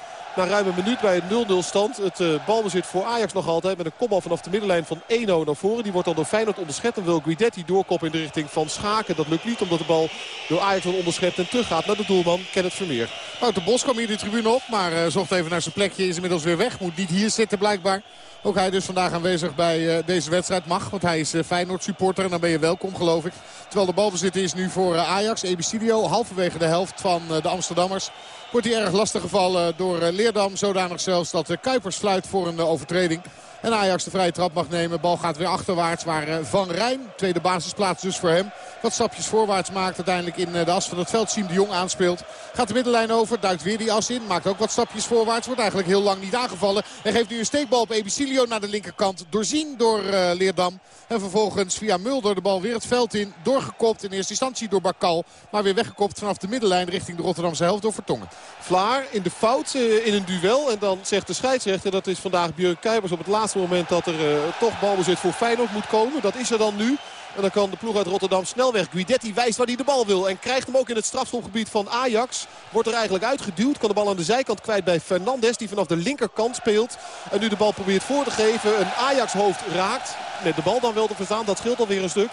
Na ruim een minuut bij een 0-0 stand. Het uh, balbezit voor Ajax nog altijd met een kopbal vanaf de middenlijn van 1-0 naar voren. Die wordt dan door Feyenoord onderschept en wil Guidetti doorkoppen in de richting van Schaken. Dat lukt niet omdat de bal door Ajax wordt onderschept en teruggaat naar de doelman Kenneth Vermeer. de Bos kwam hier de tribune op, maar uh, zocht even naar zijn plekje. Is inmiddels weer weg. Moet niet hier zitten blijkbaar. Ook hij dus vandaag aanwezig bij uh, deze wedstrijd mag. Want hij is Feyenoord supporter en dan ben je welkom geloof ik. Terwijl de balbezit is nu voor Ajax. Ebicidio halverwege de helft van de Amsterdammers. Wordt hij erg lastig gevallen door Leerdam. Zodanig zelfs dat Kuipers fluit voor een overtreding. En Ajax de vrije trap mag nemen. Bal gaat weer achterwaarts. Waar Van Rijn, tweede basisplaats dus voor hem. Wat stapjes voorwaarts maakt uiteindelijk in de as van het veld. Siem de Jong aanspeelt. Gaat de middenlijn over. Duikt weer die as in. Maakt ook wat stapjes voorwaarts. Wordt eigenlijk heel lang niet aangevallen. En geeft nu een steekbal op Ebicilio naar de linkerkant. Doorzien door uh, Leerdam. En vervolgens via Mulder de bal weer het veld in. Doorgekopt in eerste instantie door Bakal. Maar weer weggekopt vanaf de middenlijn richting de Rotterdamse helft door Vertongen. Vlaar in de fout in een duel. En dan zegt de scheidsrechter dat is vandaag Björn Kuipers op het laatste moment dat er uh, toch balbezit voor Feyenoord moet komen. Dat is er dan nu. En dan kan de ploeg uit Rotterdam snel weg. Guidetti wijst waar hij de bal wil. En krijgt hem ook in het strafschopgebied van Ajax. Wordt er eigenlijk uitgeduwd. Kan de bal aan de zijkant kwijt bij Fernandes. Die vanaf de linkerkant speelt. En nu de bal probeert voor te geven. Een Ajax hoofd raakt. Met de bal dan wel te verstaan. Dat scheelt alweer een stuk.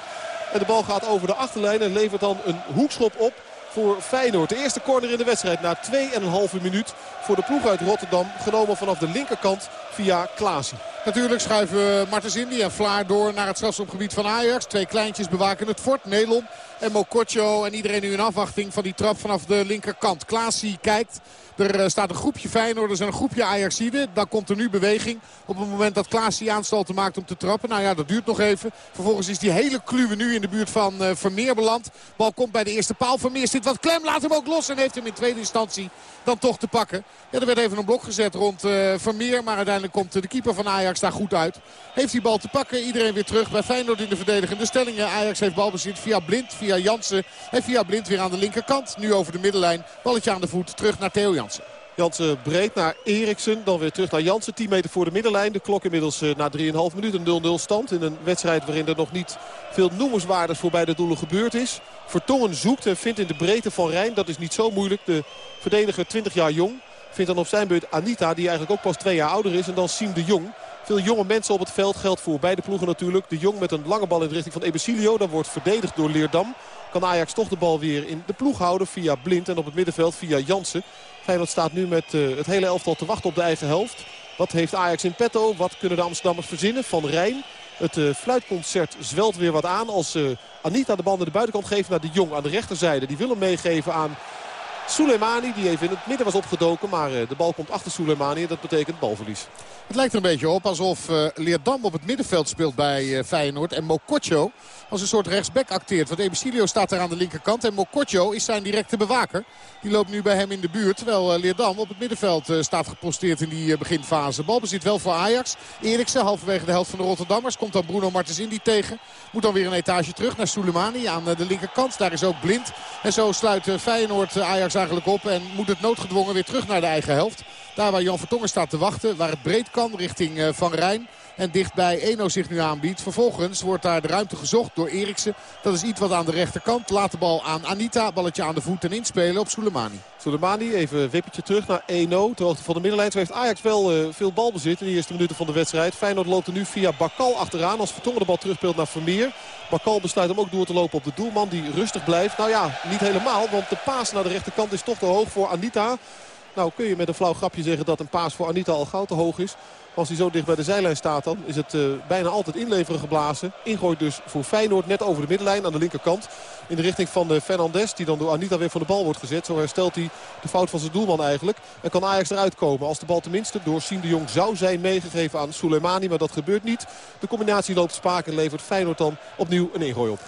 En de bal gaat over de achterlijn. En levert dan een hoekschop op voor Feyenoord. De eerste corner in de wedstrijd na 2,5 minuut voor de ploeg uit Rotterdam. Genomen vanaf de linkerkant via Klaasie. Natuurlijk schuiven Martens Indy en Vlaar door naar het strafschopgebied van Ajax. Twee kleintjes bewaken het fort. Nelon en Mokotjo. En iedereen nu in afwachting van die trap vanaf de linkerkant. Klaasie kijkt. Er eh, staat een groepje Feyenoorders en een groepje Ajaxide. Dan komt er nu beweging. Op het moment dat Klaasie aanstalten maakt om te trappen. Nou ja, dat duurt nog even. Vervolgens is die hele kluwe nu in de buurt van uh, Vermeer beland. Bal komt bij de eerste paal. Vermeer zit wat klem. Laat hem ook los en heeft hem in tweede instantie dan toch te pakken. Ja, er werd even een blok gezet rond uh, Vermeer. Maar uiteindelijk komt de keeper van Ajax daar goed uit. Heeft die bal te pakken. Iedereen weer terug bij Feyenoord in de verdedigende stellingen. Ajax heeft balbezit via Blind, via Jansen. En via Blind weer aan de linkerkant. Nu over de middenlijn. Balletje aan de voet. Terug naar Theo. Jansen breed naar Eriksen. Dan weer terug naar Jansen. 10 meter voor de middenlijn. De klok inmiddels uh, na 3,5 minuten. 0-0 stand. In een wedstrijd waarin er nog niet veel noemenswaardig voor beide doelen gebeurd is. Vertongen zoekt en vindt in de breedte van Rijn. Dat is niet zo moeilijk. De verdediger 20 jaar jong. Vindt dan op zijn beurt Anita. Die eigenlijk ook pas twee jaar ouder is. En dan Siem de Jong. Veel jonge mensen op het veld. Geldt voor beide ploegen natuurlijk. De Jong met een lange bal in de richting van Ebesilio. Dan wordt verdedigd door Leerdam. Kan Ajax toch de bal weer in de ploeg houden via Blind. En op het middenveld via Jansen. Feyenoord staat nu met uh, het hele elftal te wachten op de eigen helft. Wat heeft Ajax in petto? Wat kunnen de Amsterdammers verzinnen? Van Rijn. Het uh, fluitconcert zwelt weer wat aan als uh, Anita de bal naar de buitenkant geeft naar de Jong aan de rechterzijde. Die wil hem meegeven aan Soleimani die even in het midden was opgedoken. Maar de bal komt achter Soleimani en dat betekent balverlies. Het lijkt er een beetje op alsof Leerdam op het middenveld speelt bij Feyenoord. En Mokotjo als een soort rechtsback acteert. Want Ebesilio staat daar aan de linkerkant. En Mokotjo is zijn directe bewaker. Die loopt nu bij hem in de buurt. Terwijl uh, Leerdam op het middenveld staat geposteerd in die beginfase. Balbezit wel voor Ajax. Eriksen halverwege de helft van de Rotterdammers. Komt dan Bruno Martens Indy tegen. Moet dan weer een etage terug naar Soleimani aan de linkerkant. Daar is ook blind. En zo sluit Feyenoord Ajax eigenlijk op. En moet het noodgedwongen weer terug naar de eigen helft. Daar waar Jan Vertongen staat te wachten. Waar het breed kan richting Van Rijn. En dichtbij Eno zich nu aanbiedt. Vervolgens wordt daar de ruimte gezocht door Eriksen. Dat is iets wat aan de rechterkant. Laat de bal aan Anita. Balletje aan de voet en inspelen op Soleimani. Soleimani, even een wippertje terug naar 1-0. Ter hoogte van de middenlijn. Zo heeft Ajax wel uh, veel balbezit in de eerste minuten van de wedstrijd. Feyenoord loopt er nu via Bakal achteraan. Als Vertongen de bal terugspeelt naar Vermeer. Bakal besluit om ook door te lopen op de doelman die rustig blijft. Nou ja, niet helemaal. Want de paas naar de rechterkant is toch te hoog voor Anita. Nou kun je met een flauw grapje zeggen dat een paas voor Anita al gauw te hoog is. Als hij zo dicht bij de zijlijn staat dan is het uh, bijna altijd inleveren geblazen. Ingooit dus voor Feyenoord net over de middenlijn aan de linkerkant. In de richting van de Fernandes die dan door Anita weer van de bal wordt gezet. Zo herstelt hij de fout van zijn doelman eigenlijk. En kan Ajax eruit komen als de bal tenminste door Siem de Jong zou zijn meegegeven aan Soleimani. Maar dat gebeurt niet. De combinatie loopt spaak en levert Feyenoord dan opnieuw een ingooi op.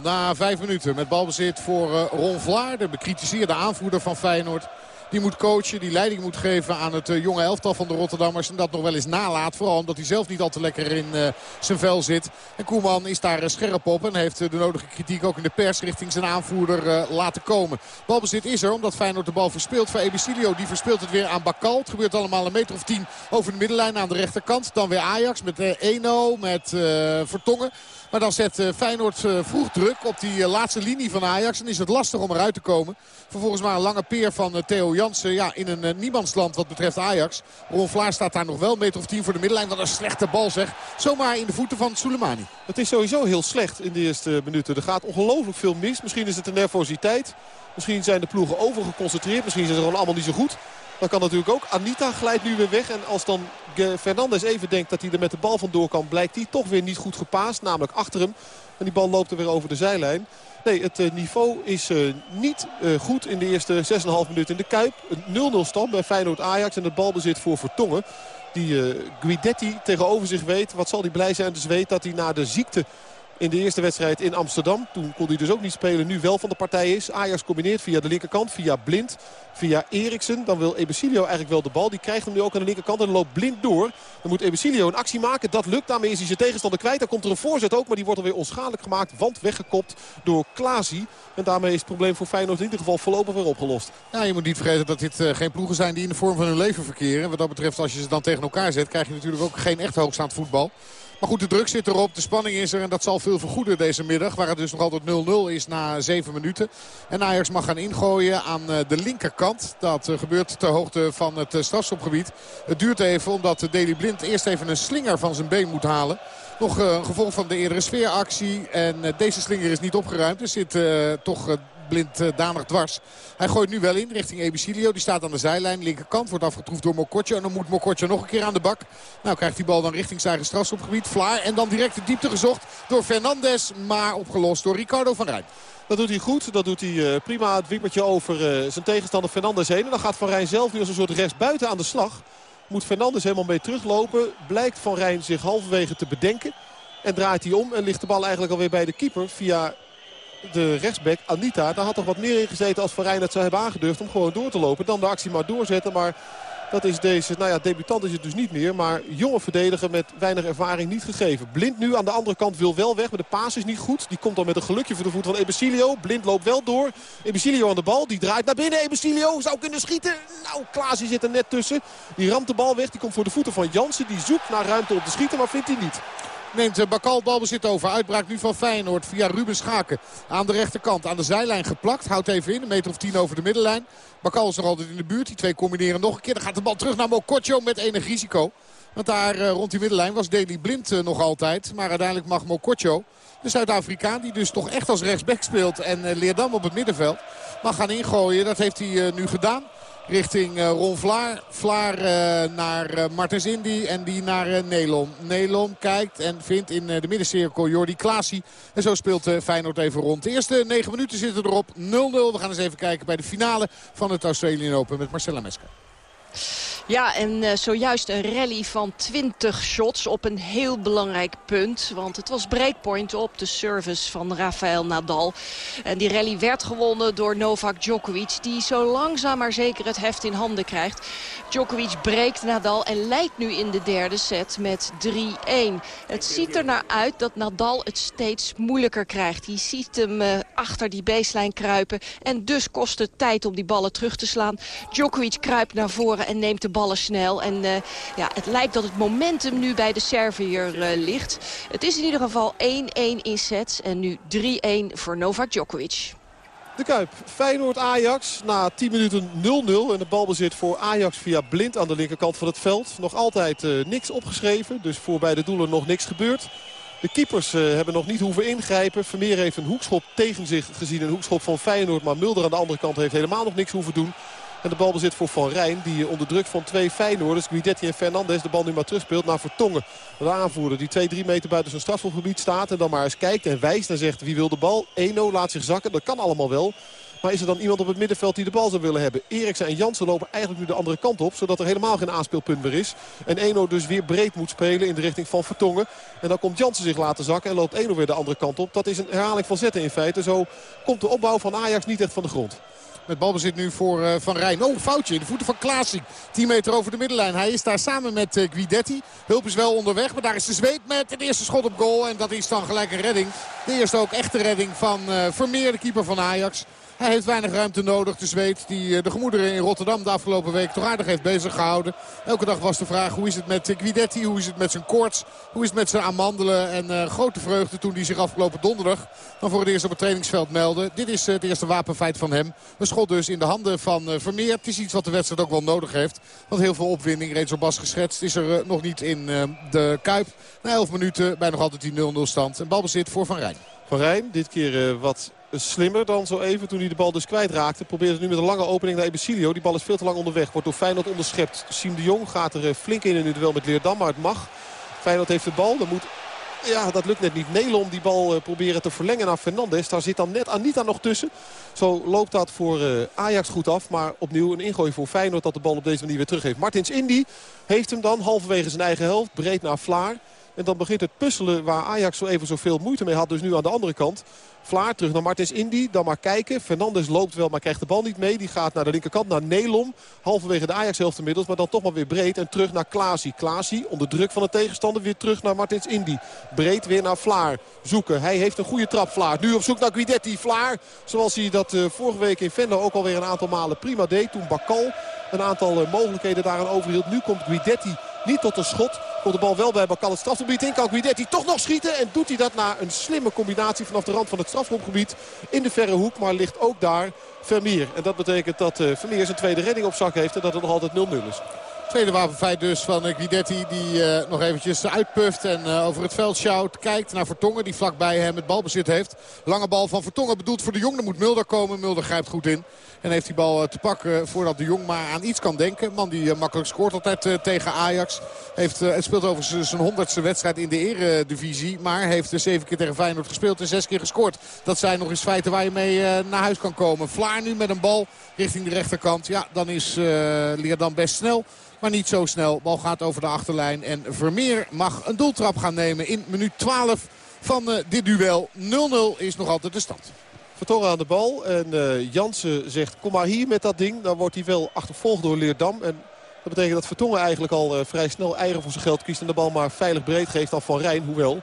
0-0 na vijf minuten met balbezit voor uh, Ron Vlaar. De bekritiseerde aanvoerder van Feyenoord. Die moet coachen, die leiding moet geven aan het uh, jonge elftal van de Rotterdammers. En dat nog wel eens nalaat. Vooral omdat hij zelf niet al te lekker in uh, zijn vel zit. En Koeman is daar uh, scherp op. En heeft de nodige kritiek ook in de pers richting zijn aanvoerder laten komen. Balbezit is er omdat Feyenoord de bal verspeelt. Voor Ebicilio die verspeelt het weer aan Bakal. Het gebeurt allemaal een meter of tien over de middenlijn aan de rechterkant. Dan weer Ajax met Eno, met Vertongen. Maar dan zet Feyenoord vroeg druk op die laatste linie van Ajax. En is het lastig om eruit te komen. Vervolgens maar een lange peer van Theo Jansen ja, in een niemandsland wat betreft Ajax. Ron Vlaar staat daar nog wel, een meter of tien voor de middenlijn. Wat een slechte bal zeg. Zomaar in de voeten van Soleimani. Het is sowieso heel slecht in de eerste minuten. Er gaat ongelooflijk veel mis. Misschien is het de nervositeit. Misschien zijn de ploegen overgeconcentreerd. Misschien zijn ze gewoon allemaal niet zo goed. Dat kan natuurlijk ook. Anita glijdt nu weer weg. En als dan Fernandes even denkt dat hij er met de bal vandoor kan... blijkt hij toch weer niet goed gepaast. Namelijk achter hem. En die bal loopt er weer over de zijlijn. Nee, het uh, niveau is uh, niet uh, goed in de eerste 6,5 minuten in de Kuip. Een 0-0 stand bij Feyenoord-Ajax en het balbezit voor Vertongen. Die Guidetti tegenover zich weet. Wat zal hij blij zijn dus weet dat hij na de ziekte in de eerste wedstrijd in Amsterdam. Toen kon hij dus ook niet spelen. Nu wel van de partij is. Ajax combineert via de linkerkant. Via Blind. Via Eriksen. Dan wil Ebesilio eigenlijk wel de bal. Die krijgt hem nu ook aan de linkerkant. En loopt Blind door. Dan moet Ebesilio een actie maken. Dat lukt. Daarmee is hij zijn tegenstander kwijt. Dan komt er een voorzet ook. Maar die wordt alweer onschadelijk gemaakt. Want weggekopt door Klaasie. En daarmee is het probleem voor Feyenoord in ieder geval voorlopig weer opgelost. Ja, je moet niet vergeten dat dit uh, geen ploegen zijn die in de vorm van hun leven verkeren. Wat dat betreft als je ze dan tegen elkaar zet. Krijg je natuurlijk ook geen echt hoogstaand voetbal. Maar goed, de druk zit erop, de spanning is er en dat zal veel vergoeden deze middag. Waar het dus nog altijd 0-0 is na 7 minuten. En Ajax mag gaan ingooien aan de linkerkant. Dat gebeurt ter hoogte van het strafschopgebied. Het duurt even omdat Deli Blind eerst even een slinger van zijn been moet halen. Nog een gevolg van de eerdere sfeeractie. En deze slinger is niet opgeruimd. Dus zit toch blind uh, danig dwars. Hij gooit nu wel in richting Ebicilio. Die staat aan de zijlijn. Linkerkant wordt afgetroefd door Mokotje. En dan moet Mokotje nog een keer aan de bak. Nou krijgt die bal dan richting zijn eigen strafschopgebied. Vlaar. En dan direct de diepte gezocht door Fernandes. Maar opgelost door Ricardo van Rijn. Dat doet hij goed. Dat doet hij uh, prima. Het wippertje over uh, zijn tegenstander Fernandes heen. En dan gaat Van Rijn zelf nu als een soort rechtsbuiten aan de slag. Moet Fernandes helemaal mee teruglopen. Blijkt Van Rijn zich halverwege te bedenken. En draait hij om en ligt de bal eigenlijk alweer bij de keeper via de rechtsback Anita. Daar had toch wat meer in gezeten als Van Rijn het zou hebben aangedurfd om gewoon door te lopen. Dan de actie maar doorzetten. Maar dat is deze, nou ja, debutant is het dus niet meer. Maar jonge verdediger met weinig ervaring niet gegeven. Blind nu aan de andere kant wil wel weg, maar de paas is niet goed. Die komt dan met een gelukje voor de voet van Ebesilio. Blind loopt wel door. Ebesilio aan de bal, die draait naar binnen. Ebesilio zou kunnen schieten. Nou, Klaas zit er net tussen. Die ramt de bal weg, die komt voor de voeten van Jansen. Die zoekt naar ruimte om te schieten, maar vindt hij niet neemt Bakal balbezit over. Uitbraak nu van Feyenoord via Ruben Schaken. Aan de rechterkant, aan de zijlijn geplakt. Houdt even in, een meter of tien over de middenlijn. Bakal is nog altijd in de buurt. Die twee combineren nog een keer. Dan gaat de bal terug naar Mokotjo met enig risico. Want daar uh, rond die middenlijn was Deli Blind uh, nog altijd. Maar uiteindelijk mag Mokotjo, de Zuid-Afrikaan... die dus toch echt als rechtsback speelt en Leerdam op het middenveld... mag gaan ingooien. Dat heeft hij nu gedaan richting uh, Ron Vlaar. Vlaar uh, naar uh, Martens Indy en die naar Nelon. Nelon kijkt en vindt in de middencirkel Jordi Klaasie. En zo speelt Feyenoord even rond. De eerste negen minuten zitten erop 0-0. We gaan eens even kijken bij de finale van het Australian Open met Marcella Mesker. Ja, en uh, zojuist een rally van 20 shots op een heel belangrijk punt. Want het was breakpoint op de service van Rafael Nadal. En die rally werd gewonnen door Novak Djokovic. Die zo langzaam maar zeker het heft in handen krijgt. Djokovic breekt Nadal en leidt nu in de derde set met 3-1. Het ziet er naar uit dat Nadal het steeds moeilijker krijgt. Hij ziet hem uh, achter die baseline kruipen. En dus kost het tijd om die ballen terug te slaan. Djokovic kruipt naar voren en neemt de snel. En uh, ja, het lijkt dat het momentum nu bij de Servier uh, ligt. Het is in ieder geval 1-1 in sets. En nu 3-1 voor Novak Djokovic. De Kuip, Feyenoord-Ajax na 10 minuten 0-0. En de balbezit voor Ajax via Blind aan de linkerkant van het veld. Nog altijd uh, niks opgeschreven, dus voor beide doelen nog niks gebeurd. De keepers hebben nog niet hoeven ingrijpen. Vermeer heeft een hoekschop tegen zich gezien. Een hoekschop van Feyenoord, maar Mulder aan de andere kant heeft helemaal nog niks hoeven doen. En de balbezit voor Van Rijn. Die onder druk van twee Feyenoorders, Guidetti en Fernandes, de bal nu maar terugspeelt naar Vertongen. De aanvoerder die 2-3 meter buiten zijn strafschopgebied staat. En dan maar eens kijkt en wijst en zegt wie wil de bal. Eno laat zich zakken. Dat kan allemaal wel. Maar is er dan iemand op het middenveld die de bal zou willen hebben? Eriksen en Jansen lopen eigenlijk nu de andere kant op. Zodat er helemaal geen aanspeelpunt meer is. En Eno dus weer breed moet spelen in de richting van Vertongen. En dan komt Jansen zich laten zakken en loopt Eno weer de andere kant op. Dat is een herhaling van zetten in feite. Zo komt de opbouw van Ajax niet echt van de grond. Met balbezit nu voor uh, Van Rijn. Oh, foutje in de voeten van Klaasing. 10 meter over de middenlijn. Hij is daar samen met uh, Guidetti. Hulp is wel onderweg, maar daar is de zweet met het eerste schot op goal. En dat is dan gelijk een redding. De eerste ook echte redding van uh, Vermeer, de keeper van Ajax. Hij heeft weinig ruimte nodig, de zweet. Die de gemoederen in Rotterdam de afgelopen week toch aardig heeft bezig gehouden. Elke dag was de vraag hoe is het met Guidetti, hoe is het met zijn koorts, hoe is het met zijn amandelen. En uh, grote vreugde toen hij zich afgelopen donderdag dan voor het eerst op het trainingsveld meldde. Dit is uh, het eerste wapenfeit van hem. Een schot dus in de handen van Vermeer. Het is iets wat de wedstrijd ook wel nodig heeft. Want heel veel opwinding, reeds op Bas geschetst, is er nog niet in de Kuip. Na 11 minuten bij nog altijd die 0-0 stand. En balbezit voor Van Rijn. Van Rijn, dit keer wat slimmer dan zo even toen hij de bal dus kwijtraakte. Probeert het nu met een lange opening naar Ebesilio. Die bal is veel te lang onderweg. Wordt door Feyenoord onderschept. Siem de Jong gaat er flink in in het duel met Leerdam. Maar het mag. Feyenoord heeft de bal. Dan moet... Ja, dat lukt net niet. Nelom die bal proberen te verlengen naar Fernandes. Daar zit dan net Anita nog tussen. Zo loopt dat voor Ajax goed af. Maar opnieuw een ingooi voor Feyenoord dat de bal op deze manier weer teruggeeft. Martins Indy heeft hem dan halverwege zijn eigen helft. Breed naar Vlaar. En dan begint het puzzelen waar Ajax zo even zoveel moeite mee had. Dus nu aan de andere kant. Vlaar terug naar Martins Indy. Dan maar kijken. Fernandes loopt wel, maar krijgt de bal niet mee. Die gaat naar de linkerkant, naar Nelom. Halverwege de Ajax-helft inmiddels. Maar dan toch maar weer breed. En terug naar Klaasie. Klaasie onder druk van de tegenstander weer terug naar Martins Indy. Breed weer naar Vlaar. Zoeken. Hij heeft een goede trap, Vlaar. Nu op zoek naar Guidetti. Vlaar, zoals hij dat uh, vorige week in Venlo ook alweer een aantal malen prima deed. Toen Bakal een aantal uh, mogelijkheden daaraan overhield. Nu komt Guidetti niet tot een schot. Komt de bal wel bij Bakal het strafgebied in. Kan Guidetti toch nog schieten. En doet hij dat na een slimme combinatie vanaf de rand van het strafschopgebied. In de verre hoek. Maar ligt ook daar Vermeer. En dat betekent dat uh, Vermeer zijn tweede redding op zak heeft. En dat het nog altijd 0-0 is. Tweede wapenfeit dus van Guidetti die uh, nog eventjes uitpuft en over het veld sjouwt. Kijkt naar Vertongen die vlakbij hem het balbezit heeft. Lange bal van Vertongen bedoeld voor de Jong. Dan moet Mulder komen. Mulder grijpt goed in. En heeft die bal te pakken voordat de Jong maar aan iets kan denken. Man die makkelijk scoort altijd tegen Ajax. Heeft, het speelt over zijn honderdste wedstrijd in de eredivisie. Maar heeft zeven keer tegen Feyenoord gespeeld en zes keer gescoord. Dat zijn nog eens feiten waar je mee naar huis kan komen. Vlaar nu met een bal richting de rechterkant. Ja, dan is uh, Leerdam best snel. Maar niet zo snel. Bal gaat over de achterlijn. En Vermeer mag een doeltrap gaan nemen in minuut 12 van dit duel. 0-0 is nog altijd de stand. Vertongen aan de bal. En uh, Jansen zegt kom maar hier met dat ding. Dan wordt hij wel achtervolgd door Leerdam. En dat betekent dat Vertongen eigenlijk al uh, vrij snel eigen voor zijn geld kiest. En de bal maar veilig breed geeft dan Van Rijn. Hoewel,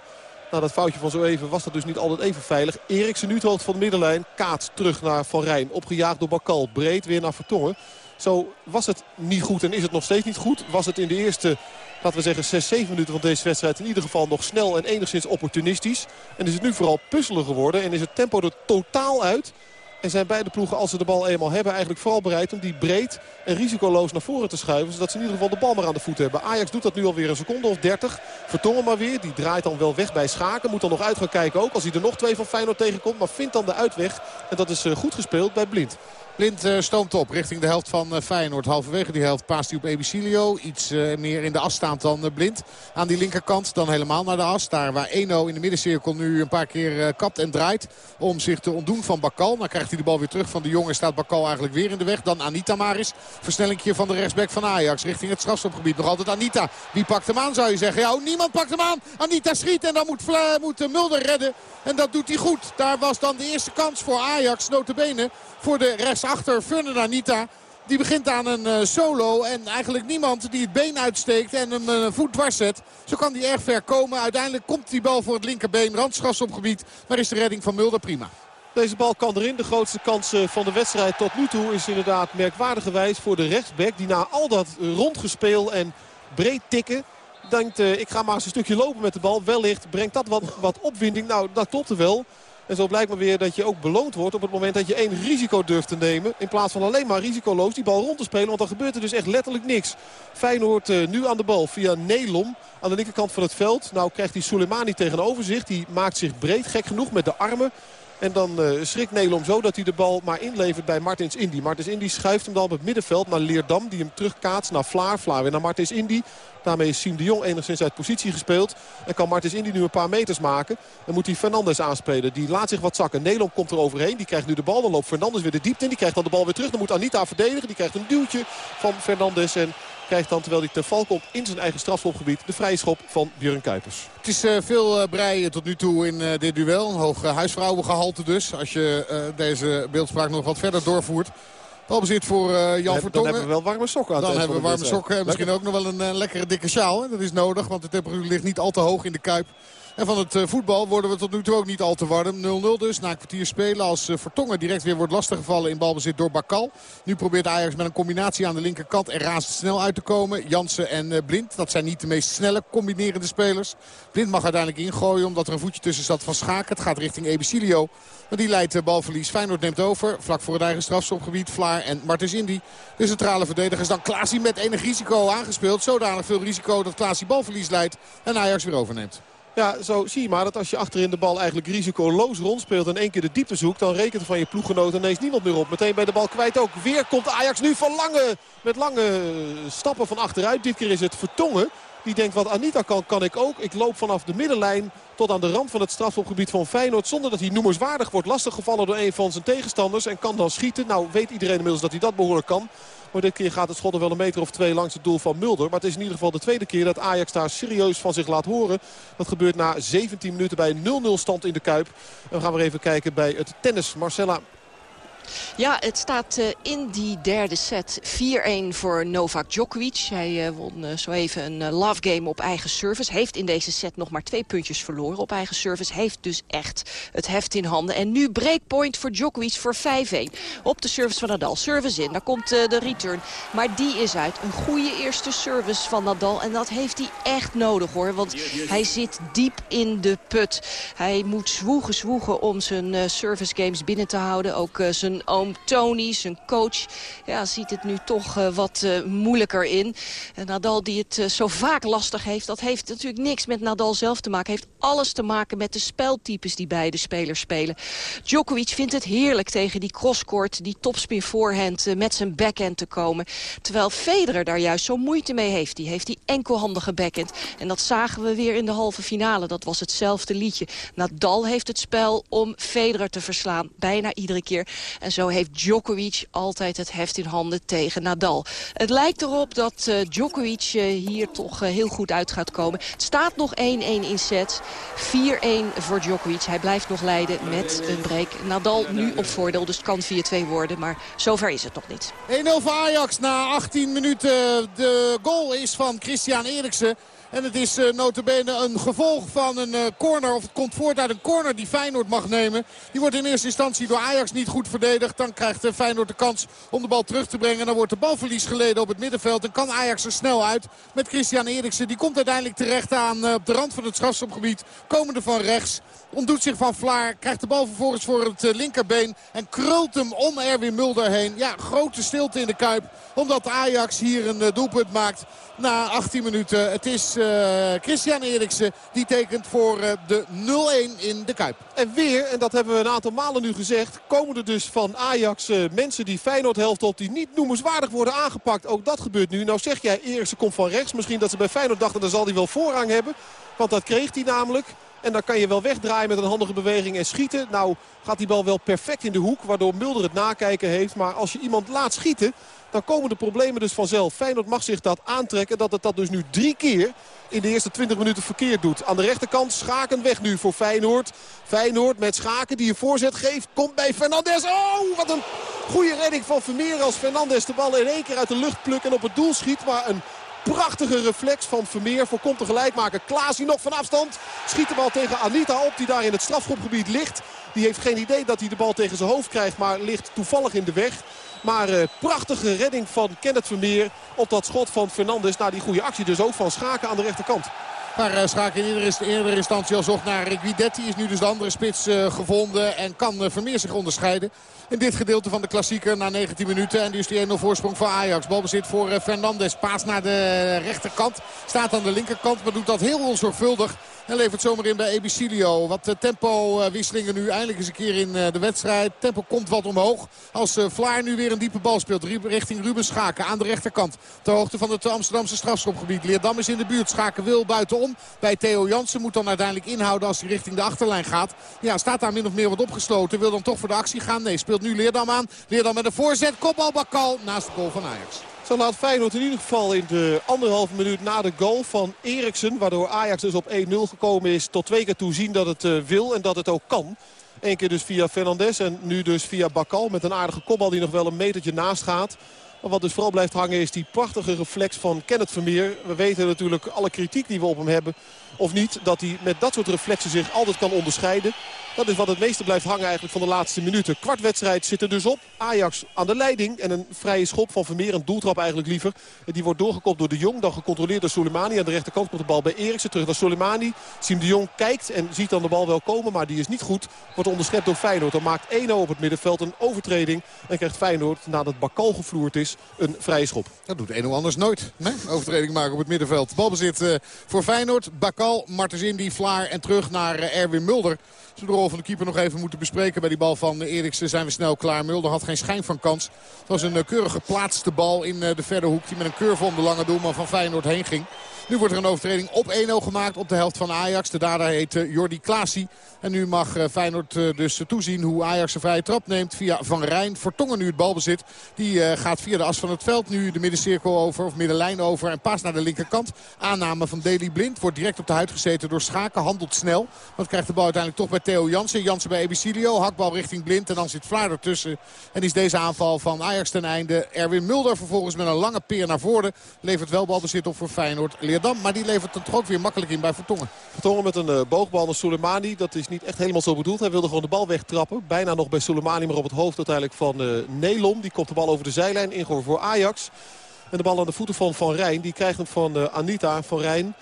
na dat foutje van zo even was dat dus niet altijd even veilig. Eriksen nu het van de middenlijn. Kaat terug naar Van Rijn. Opgejaagd door Bakal. Breed weer naar Vertongen. Zo was het niet goed en is het nog steeds niet goed. Was het in de eerste, laten we zeggen, 6, 7 minuten van deze wedstrijd... in ieder geval nog snel en enigszins opportunistisch. En is het nu vooral puzzelen geworden en is het tempo er totaal uit... En zijn beide ploegen, als ze de bal eenmaal hebben, eigenlijk vooral bereid om die breed en risicoloos naar voren te schuiven. Zodat ze in ieder geval de bal maar aan de voet hebben. Ajax doet dat nu alweer een seconde of 30. Vertongen maar weer. Die draait dan wel weg bij Schaken. Moet dan nog uit gaan kijken ook als hij er nog twee van Feyenoord tegenkomt. Maar vindt dan de uitweg. En dat is goed gespeeld bij Blind. Blind uh, stoomt op richting de helft van uh, Feyenoord. Halverwege die helft paast hij op Ebicilio. Iets uh, meer in de as staand dan Blind. Aan die linkerkant dan helemaal naar de as. Daar waar Eno in de middencirkel nu een paar keer kapt en draait. Om zich te ontdoen van Bakal. Dan krijgt hij de bal weer terug van de jongen. Staat Bakal eigenlijk weer in de weg. Dan Anita Maris. Versnellingje van de rechtsback van Ajax. Richting het strafstopgebied. Nog altijd Anita. Wie pakt hem aan zou je zeggen. Ja, oh, niemand pakt hem aan. Anita schiet en dan moet, moet Mulder redden. En dat doet hij goed. Daar was dan de eerste kans voor Ajax. Notabene voor de rechtsachter Fernand Anita. Die begint aan een uh, solo en eigenlijk niemand die het been uitsteekt en hem een uh, voet dwars zet. Zo kan hij erg ver komen. Uiteindelijk komt die bal voor het linkerbeen. Randschras op gebied. Maar is de redding van Mulder prima. Deze bal kan erin. De grootste kans eh, van de wedstrijd tot nu toe is inderdaad merkwaardigerwijs voor de rechtsback. Die na al dat rondgespeel en breed tikken denkt eh, ik ga maar eens een stukje lopen met de bal. Wellicht brengt dat wat, wat opwinding. Nou, dat klopt er wel. En zo blijkt maar weer dat je ook beloond wordt op het moment dat je één risico durft te nemen. In plaats van alleen maar risicoloos die bal rond te spelen. Want dan gebeurt er dus echt letterlijk niks. Feyenoord uh, nu aan de bal via Nelom aan de linkerkant van het veld. Nou krijgt hij Soleimani tegenover zich. Die maakt zich breed, gek genoeg, met de armen. En dan uh, schrikt Nelom zo dat hij de bal maar inlevert bij Martins Indy. Martins Indy schuift hem dan op het middenveld naar Leerdam. Die hem terugkaatst naar Vlaar. Vlaar weer naar Martins Indy. Daarmee is Siem de Jong enigszins uit positie gespeeld. En kan Martins Indy nu een paar meters maken. Dan moet hij Fernandes aanspelen. Die laat zich wat zakken. Nelom komt er overheen. Die krijgt nu de bal. Dan loopt Fernandes weer de diepte in. Die krijgt dan de bal weer terug. Dan moet Anita verdedigen. Die krijgt een duwtje van Fernandes. En krijgt dan, terwijl hij ten val komt in zijn eigen strafschopgebied... de vrije schop van Björn Kuipers. Het is uh, veel uh, breien tot nu toe in uh, dit duel. Een hoog huisvrouwengehalte dus. Als je deze beeldspraak nog wat verder doorvoert. Balbezit voor uh, Jan Vertongen. Dan hebben we wel warme sokken aan Dan hebben we warme sokken. En misschien ook nog wel een uh, lekkere dikke sjaal. Hè? Dat is nodig, want de temperatuur ligt niet al te hoog in de Kuip. En van het uh, voetbal worden we tot nu toe ook niet al te warm. 0-0 dus na een kwartier spelen als uh, Vertongen direct weer wordt lastiggevallen in balbezit door Bakal. Nu probeert Ajax met een combinatie aan de linkerkant er razendsnel uit te komen. Jansen en uh, Blind, dat zijn niet de meest snelle combinerende spelers. Blind mag uiteindelijk ingooien omdat er een voetje tussen zat van Schaken. Het gaat richting Ebicilio. Maar die leidt balverlies. Feyenoord neemt over. Vlak voor het eigen strafschopgebied. Vlaar en Martens Indy. De centrale verdedigers. Dan Klaasie met enig risico aangespeeld. Zodanig veel risico dat Klaasie balverlies leidt. En Ajax weer overneemt. Ja, zo zie je maar dat als je achterin de bal eigenlijk risicoloos rondspeelt... en één keer de diepte zoekt, dan rekent van je ploeggenoot ineens niemand meer op. Meteen bij de bal kwijt ook. Weer komt Ajax nu van lange, met lange stappen van achteruit. Dit keer is het Vertongen. Die denkt wat Anita kan, kan ik ook. Ik loop vanaf de middenlijn tot aan de rand van het strafschopgebied van Feyenoord. Zonder dat hij noemerswaardig wordt lastiggevallen door een van zijn tegenstanders. En kan dan schieten. Nou weet iedereen inmiddels dat hij dat behoorlijk kan. Maar dit keer gaat het schot er wel een meter of twee langs het doel van Mulder. Maar het is in ieder geval de tweede keer dat Ajax daar serieus van zich laat horen. Dat gebeurt na 17 minuten bij 0-0 stand in de Kuip. En we gaan weer even kijken bij het tennis. Marcella ja, het staat uh, in die derde set 4-1 voor Novak Djokovic. Hij uh, won uh, zo even een love game op eigen service. Heeft in deze set nog maar twee puntjes verloren op eigen service. Heeft dus echt het heft in handen. En nu breakpoint voor Djokovic voor 5-1. Op de service van Nadal. Service in, daar komt de return. Maar die is uit. Een goede eerste service van Nadal. En dat heeft hij echt nodig hoor. Want hij zit diep in de put. Hij moet zwoegen, zwoegen om zijn service games binnen te houden. Ook zijn oom Tony, zijn coach, ja, ziet het nu toch uh, wat uh, moeilijker in. En Nadal die het uh, zo vaak lastig heeft, dat heeft natuurlijk niks met Nadal zelf te maken. Heeft alles te maken met de speltypes die beide spelers spelen. Djokovic vindt het heerlijk tegen die crosscourt, die topspin voorhand met zijn backhand te komen. Terwijl Federer daar juist zo moeite mee heeft. Die heeft die enkelhandige backhand. En dat zagen we weer in de halve finale. Dat was hetzelfde liedje. Nadal heeft het spel om Federer te verslaan. Bijna iedere keer. En zo heeft Djokovic altijd het heft in handen tegen Nadal. Het lijkt erop dat uh, Djokovic uh, hier toch uh, heel goed uit gaat komen. Het staat nog 1-1 in set. 4-1 voor Djokovic. Hij blijft nog leiden met een break. Nadal nu op voordeel, dus het kan 4-2 worden. Maar zover is het nog niet. 1-0 voor Ajax na 18 minuten. De goal is van Christian Eriksen. En het is uh, een gevolg van een uh, corner. Of het komt voort uit een corner die Feyenoord mag nemen. Die wordt in eerste instantie door Ajax niet goed verdedigd. Dan krijgt uh, Feyenoord de kans om de bal terug te brengen. Dan wordt de balverlies geleden op het middenveld. En kan Ajax er snel uit met Christian Eriksen. Die komt uiteindelijk terecht aan op de rand van het strafschopgebied. Komende van rechts. Ontdoet zich van Vlaar. Krijgt de bal vervolgens voor het linkerbeen. En krult hem om Erwin Mulder heen. Ja, grote stilte in de Kuip. Omdat Ajax hier een doelpunt maakt na 18 minuten. Het is uh, Christian Eriksen die tekent voor de 0-1 in de Kuip. En weer, en dat hebben we een aantal malen nu gezegd... komen er dus van Ajax mensen die Feyenoord helft op... die niet noemenswaardig worden aangepakt. Ook dat gebeurt nu. Nou zeg jij, Eriksen komt van rechts. Misschien dat ze bij Feyenoord dachten, dan zal hij wel voorrang hebben. Want dat kreeg hij namelijk. En dan kan je wel wegdraaien met een handige beweging en schieten. Nou gaat die bal wel perfect in de hoek, waardoor Mulder het nakijken heeft. Maar als je iemand laat schieten, dan komen de problemen dus vanzelf. Feyenoord mag zich dat aantrekken, dat het dat dus nu drie keer in de eerste 20 minuten verkeerd doet. Aan de rechterkant Schaken weg nu voor Feyenoord. Feyenoord met Schaken die een voorzet geeft. Komt bij Fernandes. Oh, wat een goede redding van Vermeer als Fernandes de bal in één keer uit de lucht plukt en op het doel schiet. Maar een prachtige reflex van Vermeer. Voorkomt de gelijkmaker Klaas nog van afstand. Schiet de bal tegen Anita op die daar in het strafschopgebied ligt. Die heeft geen idee dat hij de bal tegen zijn hoofd krijgt. Maar ligt toevallig in de weg. Maar uh, prachtige redding van Kenneth Vermeer op dat schot van Fernandes. Na die goede actie dus ook van Schaken aan de rechterkant. Maar uh, Schaken in eerder, eerder instantie al zocht naar Guidetti. Is nu dus de andere spits uh, gevonden. En kan Vermeer zich onderscheiden. In dit gedeelte van de klassieker na 19 minuten. En dus die 1-0 voorsprong voor Ajax. Balbezit voor Fernandes. Paas naar de rechterkant. Staat aan de linkerkant. Maar doet dat heel onzorgvuldig. En levert zomaar in bij Ebicilio. Wat tempo-wisselingen nu eindelijk eens een keer in de wedstrijd. Tempo komt wat omhoog. Als Vlaar nu weer een diepe bal speelt. Richting Ruben Schaken aan de rechterkant. Ter hoogte van het Amsterdamse strafschopgebied. Leerdam is in de buurt. Schaken wil buitenom. Bij Theo Jansen moet dan uiteindelijk inhouden als hij richting de achterlijn gaat. Ja, staat daar min of meer wat opgesloten. Wil dan toch voor de actie gaan? Nee, speelt nu Leerdam aan. Leerdam met een voorzet. Kopbal Bakal naast de goal van Ajax. Zo laat Feyenoord in ieder geval in de anderhalve minuut na de goal van Eriksen. Waardoor Ajax dus op 1-0 gekomen is. Tot twee keer toe zien dat het uh, wil en dat het ook kan. Eén keer dus via Fernandes en nu dus via Bakal. Met een aardige kopbal die nog wel een metertje naast gaat. Maar wat dus vooral blijft hangen is die prachtige reflex van Kenneth Vermeer. We weten natuurlijk alle kritiek die we op hem hebben. Of niet, dat hij met dat soort reflexen zich altijd kan onderscheiden. Dat is wat het meeste blijft hangen eigenlijk van de laatste minuten. Kwartwedstrijd zit er dus op. Ajax aan de leiding. En een vrije schop van Vermeer. Een doeltrap eigenlijk liever. Die wordt doorgekopt door de Jong. Dan gecontroleerd door Soleimani. Aan de rechterkant komt de bal bij Eriksen. Terug naar Soleimani. Siem de Jong kijkt en ziet dan de bal wel komen. Maar die is niet goed. Wordt onderschept door Feyenoord. Dan maakt 1-0 op het middenveld een overtreding. En krijgt Feyenoord nadat Bakal gevloerd is een vrije schop. Dat doet 1-0 anders nooit. Overtreding maken op het middenveld. Balbezit uh, voor Feyenoord. Bakal, Martens Indy, Vlaar en terug naar uh, Erwin Mulder. We de rol van de keeper nog even moeten bespreken bij die bal van Eriksen zijn we snel klaar. Mulder had geen schijn van kans. Het was een uh, keurig geplaatste bal in de verre hoek die met een curve om de lange doelman van Feyenoord heen ging. Nu wordt er een overtreding op 1-0 gemaakt op de helft van Ajax. De dader heet uh, Jordi Klaasie. En nu mag uh, Feyenoord uh, dus toezien hoe Ajax een vrije trap neemt via Van Rijn. Vertongen nu het balbezit. Die gaat via de as van het veld nu de middencirkel over of middenlijn over. En paast naar de linkerkant. Aanname van Deli Blind. Wordt direct op de huid gezeten door Schaken. Handelt snel. Want krijgt de bal uiteindelijk toch bij Theo Jansen. Jansen bij Ebicilio. Hakbal richting Blind. En dan zit Vlaar ertussen. En is deze aanval van Ajax ten einde. Erwin Mulder vervolgens met een lange peer naar voren. Levert wel balbezit op voor Feyenoord. Maar die levert het toch ook weer makkelijk in bij Vertongen. Vertongen met een uh, boogbal naar Soleimani. Dat is niet echt helemaal zo bedoeld. Hij wilde gewoon de bal wegtrappen. Bijna nog bij Soleimani, maar op het hoofd uiteindelijk van uh, Nelom. Die komt de bal over de zijlijn. Ingoor voor Ajax. En de bal aan de voeten van Van Rijn. Die krijgt hem van uh, Anita. Van Rijn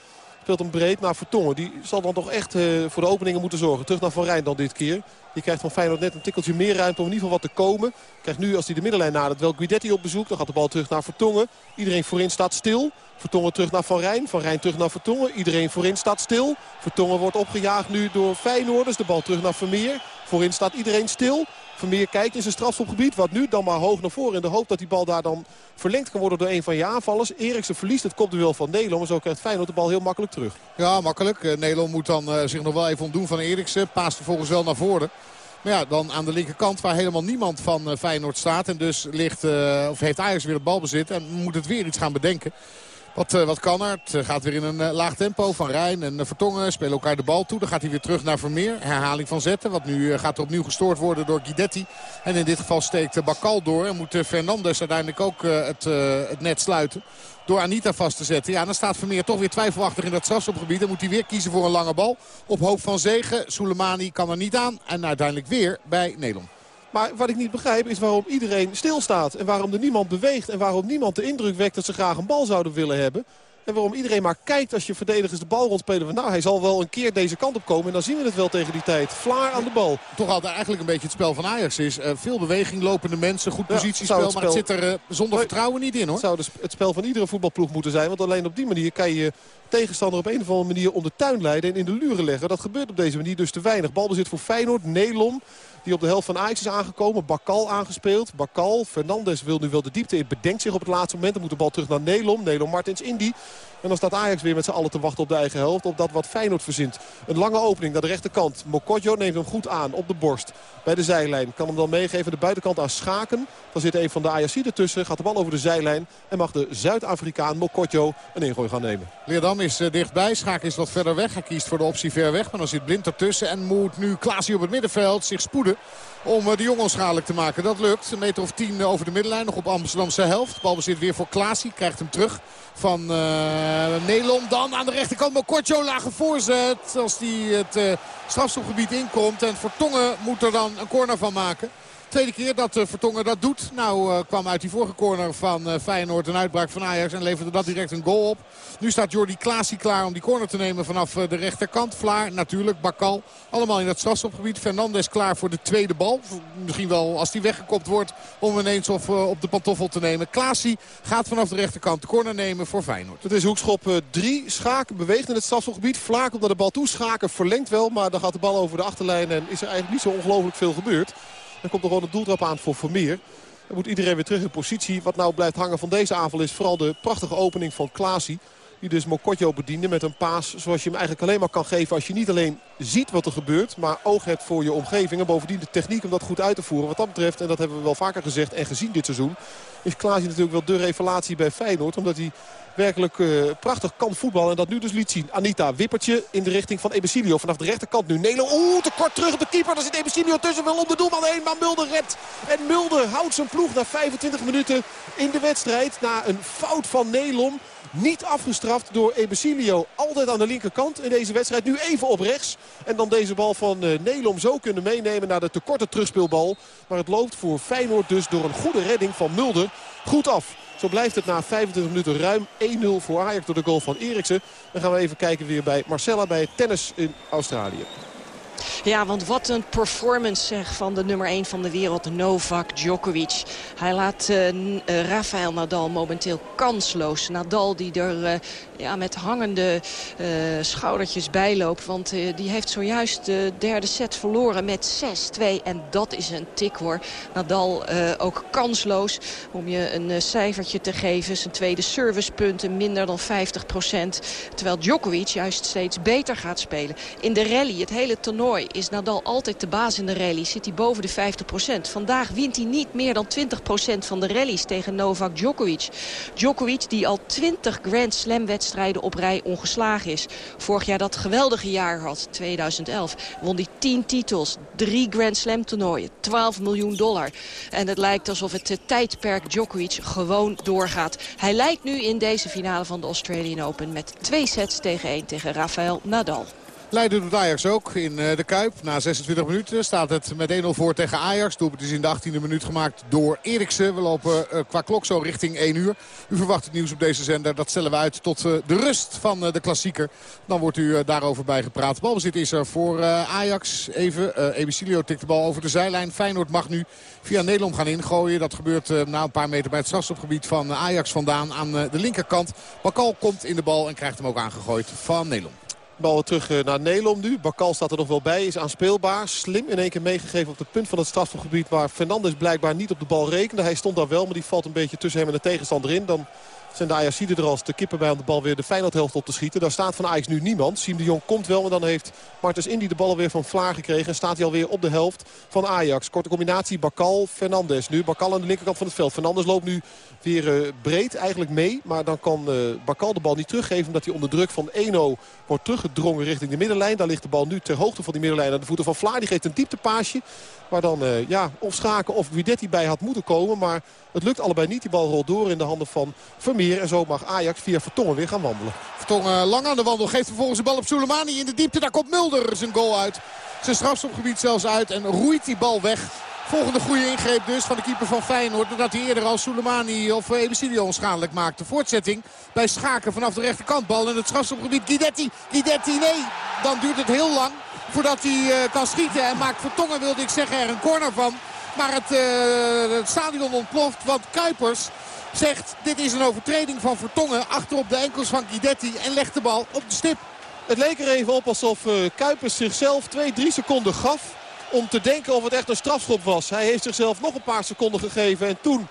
speelt hem breed naar Vertongen. Die zal dan toch echt voor de openingen moeten zorgen. Terug naar Van Rijn dan dit keer. Die krijgt van Feyenoord net een tikkeltje meer ruimte om in ieder geval wat te komen. Krijgt nu als hij de middenlijn nadert wel Guidetti op bezoek. Dan gaat de bal terug naar Vertongen. Iedereen voorin staat stil. Vertongen terug naar Van Rijn. Van Rijn terug naar Vertongen. Iedereen voorin staat stil. Vertongen wordt opgejaagd nu door Feyenoorders. De bal terug naar Vermeer. Voorin staat iedereen stil. Vermeer kijkt in zijn strafschopgebied. Wat nu dan maar hoog naar voren. In de hoop dat die bal daar dan verlengd kan worden door een van je aanvallers. Eriksen verliest het kopduel van Nederland. En zo krijgt Feyenoord de bal heel makkelijk terug. Ja, makkelijk. Uh, Nederland moet dan uh, zich nog wel even ontdoen van Eriksen. Paast vervolgens wel naar voren. Maar ja, dan aan de linkerkant waar helemaal niemand van uh, Feyenoord staat. En dus ligt, of heeft Ajax weer het balbezit. En moet het weer iets gaan bedenken. Wat, uh, wat kan er? Het gaat weer in een laag tempo. Van Rijn en Vertongen spelen elkaar de bal toe. Dan gaat hij weer terug naar Vermeer. Herhaling van zetten. Want nu gaat er opnieuw gestoord worden door Guidetti. En in dit geval steekt Bakal door. En moet Fernandes uiteindelijk ook het, het net sluiten door Anita vast te zetten. Ja, dan staat Vermeer toch weer twijfelachtig in dat strafschopgebied. Dan moet hij weer kiezen voor een lange bal. Op hoop van zegen. Soleimani kan er niet aan. En uiteindelijk weer bij Nederland. Maar wat ik niet begrijp is waarom iedereen stilstaat. En waarom er niemand beweegt. En waarom niemand de indruk wekt dat ze graag een bal zouden willen hebben. En waarom iedereen maar kijkt als je verdedigers de bal rondspelen. Van, nou, hij zal wel een keer deze kant op komen. En dan zien we het wel tegen die tijd. Vlaar aan de bal. Toch altijd eigenlijk een beetje het spel van Ajax is. Uh, veel beweging, lopende mensen, goed positiespel. Ja, het spel... Maar het zit er uh, zonder nee, vertrouwen niet in hoor. Het zou het spel van iedere voetbalploeg moeten zijn. Want alleen op die manier kan je tegenstander op een of andere manier om de tuin leiden. En in de luren leggen. Dat gebeurt op deze manier dus te weinig. Balbezit voor Feyenoord, Nelom. Die op de helft van Ajax is aangekomen. Bakal aangespeeld. Bakal, Fernandes wil nu wel de diepte in. Bedenkt zich op het laatste moment. Dan moet de bal terug naar Nelom. Nelom Martins Indy. En dan staat Ajax weer met z'n allen te wachten op de eigen helft. Op dat wat Feyenoord verzint. Een lange opening naar de rechterkant. Mokotjo neemt hem goed aan op de borst. Bij de zijlijn. Kan hem dan meegeven de buitenkant aan Schaken. Dan zit een van de Ajaxiden tussen. Gaat de bal over de zijlijn. En mag de Zuid-Afrikaan Mokotjo een ingooi gaan nemen. Leerdam is uh, dichtbij. Schaken is wat verder weg. Hij kiest voor de optie ver weg. Maar dan zit Blind ertussen. En moet nu Klaasie op het middenveld zich spoeden. Om de jongen onschadelijk te maken. Dat lukt. Een meter of tien over de middenlijn. Nog op Amsterdamse helft. Balbezit weer voor Klaasie. Krijgt hem terug van uh, Nelom. Dan aan de rechterkant Mokotjo lage voorzet. Als die het uh, strafschopgebied inkomt. En Vertongen moet er dan een corner van maken. Tweede keer dat uh, Vertongen dat doet. Nou uh, kwam uit die vorige corner van uh, Feyenoord een uitbraak van Ajax. En leverde dat direct een goal op. Nu staat Jordi Klaasie klaar om die corner te nemen vanaf de rechterkant. Vlaar natuurlijk, Bakal. Allemaal in het strafschopgebied. Fernandes klaar voor de tweede bal. Misschien wel als die weggekopt wordt om ineens of, op de pantoffel te nemen. Klaasie gaat vanaf de rechterkant de corner nemen voor Feyenoord. Het is hoekschop 3. Schaken beweegt in het strafschopgebied. Vlaar komt naar de bal toe. Schaken verlengt wel. Maar dan gaat de bal over de achterlijn. En is er eigenlijk niet zo ongelooflijk veel gebeurd. Dan komt er gewoon een doeltrap aan voor Vermeer. Dan moet iedereen weer terug in positie. Wat nou blijft hangen van deze aanval is vooral de prachtige opening van Klaasie. Die dus Mokotjo bediende met een paas zoals je hem eigenlijk alleen maar kan geven... als je niet alleen ziet wat er gebeurt, maar oog hebt voor je omgeving. En bovendien de techniek om dat goed uit te voeren. Wat dat betreft, en dat hebben we wel vaker gezegd en gezien dit seizoen... is Klaasie natuurlijk wel de revelatie bij Feyenoord. Omdat hij werkelijk uh, prachtig kan voetballen. En dat nu dus liet zien. Anita Wippertje in de richting van Ebesilio. Vanaf de rechterkant nu Nelo. Oeh, te kort terug op de keeper. Daar zit Ebesilio tussen. Wel om de doelman heen. Maar Mulder redt. En Mulder houdt zijn ploeg na 25 minuten in de wedstrijd. Na een fout van Nelom. Niet afgestraft door Ebesilio. Altijd aan de linkerkant in deze wedstrijd. Nu even op rechts. En dan deze bal van uh, Nelom zo kunnen meenemen naar de tekorte terugspeelbal. Maar het loopt voor Feyenoord dus door een goede redding van Mulder goed af. Zo blijft het na 25 minuten ruim 1-0 voor Ajax door de goal van Eriksen. Dan gaan we even kijken weer bij Marcella bij tennis in Australië. Ja, want wat een performance zeg, van de nummer 1 van de wereld, Novak Djokovic. Hij laat uh, uh, Rafael Nadal momenteel kansloos. Nadal die er uh, ja, met hangende schoudertjes bijloopt. Want die heeft zojuist de derde set verloren met 6-2. En dat is een tik hoor. Nadal ook kansloos. Om je een cijfertje te geven. Zijn tweede servicepunten minder dan 50% Terwijl Djokovic juist steeds beter gaat spelen. In de rally, het hele toernooi is Nadal altijd de baas in de rally. Zit hij boven de 50%. Vandaag wint hij niet meer dan 20% van de rallies tegen Novak Djokovic. Djokovic die al 20 Grand Slam wedstrijden op rij ongeslagen is. Vorig jaar dat geweldige jaar had, 2011. Won hij 10 titels, 3 Grand Slam toernooien, 12 miljoen dollar. En het lijkt alsof het tijdperk Djokovic gewoon doorgaat. Hij lijkt nu in deze finale van de Australian Open met twee sets tegen 1 tegen Rafael Nadal. Leiden doet Ajax ook in de Kuip. Na 26 minuten staat het met 1-0 voor tegen Ajax. Doelpunt is in de 18e minuut gemaakt door Eriksen. We lopen qua klok zo richting 1 uur. U verwacht het nieuws op deze zender. Dat stellen we uit tot de rust van de klassieker. Dan wordt u daarover bijgepraat. Balbezit is er voor Ajax. Even, Ebicilio tikt de bal over de zijlijn. Feyenoord mag nu via Nederland gaan ingooien. Dat gebeurt na een paar meter bij het strafstopgebied van Ajax vandaan aan de linkerkant. Bakal komt in de bal en krijgt hem ook aangegooid van Nederland. Bal terug naar Nelom nu. Bakal staat er nog wel bij. Is aanspeelbaar. Slim in één keer meegegeven op het punt van het strafgebied. Waar Fernandes blijkbaar niet op de bal rekende. Hij stond daar wel, maar die valt een beetje tussen hem en de tegenstander in. Dan zijn de Ajaxiden er als de kippen bij om de bal weer de Feyenoord-helft op te schieten. Daar staat van Ajax nu niemand. Siem de Jong komt wel, maar dan heeft Martens Indy de bal weer van Vlaar gekregen. En staat hij alweer op de helft van Ajax. Korte combinatie Bakal, Fernandes. Nu Bakal aan de linkerkant van het veld. Fernandes loopt nu weer uh, breed eigenlijk mee. Maar dan kan uh, Bakal de bal niet teruggeven. Omdat hij onder druk van Eno wordt teruggedrongen richting de middenlijn. Daar ligt de bal nu ter hoogte van die middenlijn aan de voeten van Vlaar. Die geeft een dieptepaasje. Waar dan uh, ja, of Schaken of Guidetti bij had moeten komen. Maar het lukt allebei niet. Die bal rolt door in de handen van Vermeer. En zo mag Ajax via Vertongen weer gaan wandelen. Vertongen lang aan de wandel. Geeft vervolgens de bal op Soleimani in de diepte. Daar komt Mulder zijn goal uit. Zijn strafstopgebied zelfs uit. En roeit die bal weg. Volgende goede ingreep dus van de keeper van Feyenoord. Doordat hij eerder al Soleimani of Ebesilio onschadelijk maakte. Voortzetting bij Schaken vanaf de rechterkant. Bal in het strafstopgebied. Guidetti. Guidetti, nee. Dan duurt het heel lang voordat hij uh, kan schieten. En maakt Vertongen, wilde ik zeggen, er een corner van. Maar het, uh, het stadion ontploft. Want Kuipers zegt dit is een overtreding van Vertongen. Achterop de enkels van Guidetti. En legt de bal op de stip. Het leek er even op alsof uh, Kuipers zichzelf 2-3 seconden gaf. Om te denken of het echt een strafschop was. Hij heeft zichzelf nog een paar seconden gegeven. En toen,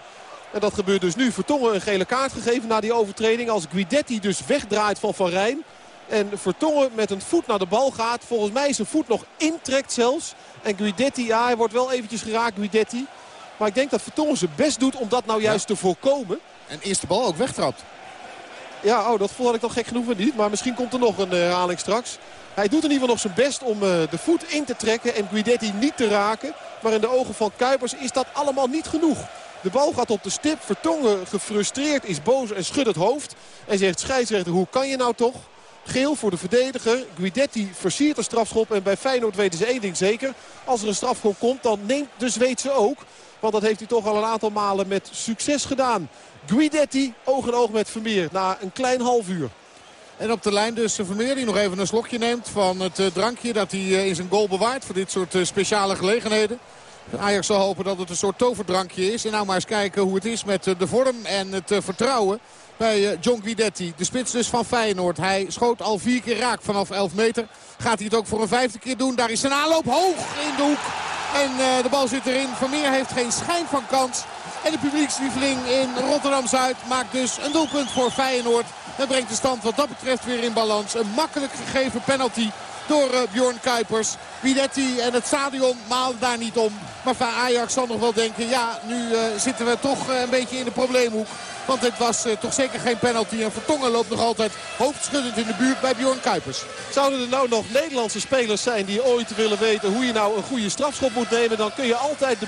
en dat gebeurt dus nu, Vertongen een gele kaart gegeven na die overtreding. Als Guidetti dus wegdraait van Van Rijn. En Vertongen met een voet naar de bal gaat. Volgens mij zijn voet nog intrekt zelfs. En Guidetti, ja hij wordt wel eventjes geraakt Guidetti. Maar ik denk dat Vertongen zijn best doet om dat nou juist ja. te voorkomen. En eerst de bal ook wegtrapt. Ja, oh, dat had ik dan gek genoeg niet. Maar misschien komt er nog een herhaling straks. Hij doet in ieder geval nog zijn best om uh, de voet in te trekken en Guidetti niet te raken. Maar in de ogen van Kuipers is dat allemaal niet genoeg. De bal gaat op de stip. Vertongen gefrustreerd is boos en schudt het hoofd. En zegt scheidsrechter hoe kan je nou toch? Geel voor de verdediger. Guidetti versiert de strafschop. En bij Feyenoord weten ze één ding zeker. Als er een strafschop komt dan neemt de Zweedse ook. Want dat heeft hij toch al een aantal malen met succes gedaan. Guidetti oog in oog met Vermeer na een klein half uur. En op de lijn dus Vermeer die nog even een slokje neemt van het eh, drankje dat hij eh, in zijn goal bewaart voor dit soort eh, speciale gelegenheden. Ajax zal hopen dat het een soort toverdrankje is. En nou maar eens kijken hoe het is met de vorm en het vertrouwen bij John Guidetti. De spits dus van Feyenoord. Hij schoot al vier keer raak vanaf 11 meter. Gaat hij het ook voor een vijfde keer doen. Daar is zijn aanloop hoog in de hoek. En de bal zit erin. Vermeer heeft geen schijn van kans. En de publiekslieveling in Rotterdam-Zuid maakt dus een doelpunt voor Feyenoord. Dat brengt de stand wat dat betreft weer in balans. Een makkelijk gegeven penalty door uh, Bjorn Kuipers. Guidetti en het stadion maalden daar niet om. Maar van Ajax zal nog wel denken, ja, nu zitten we toch een beetje in de probleemhoek. Want dit was toch zeker geen penalty. En Vertongen loopt nog altijd hoofdschuddend in de buurt bij Bjorn Kuipers. Zouden er nou nog Nederlandse spelers zijn die ooit willen weten hoe je nou een goede strafschop moet nemen... dan kun je altijd de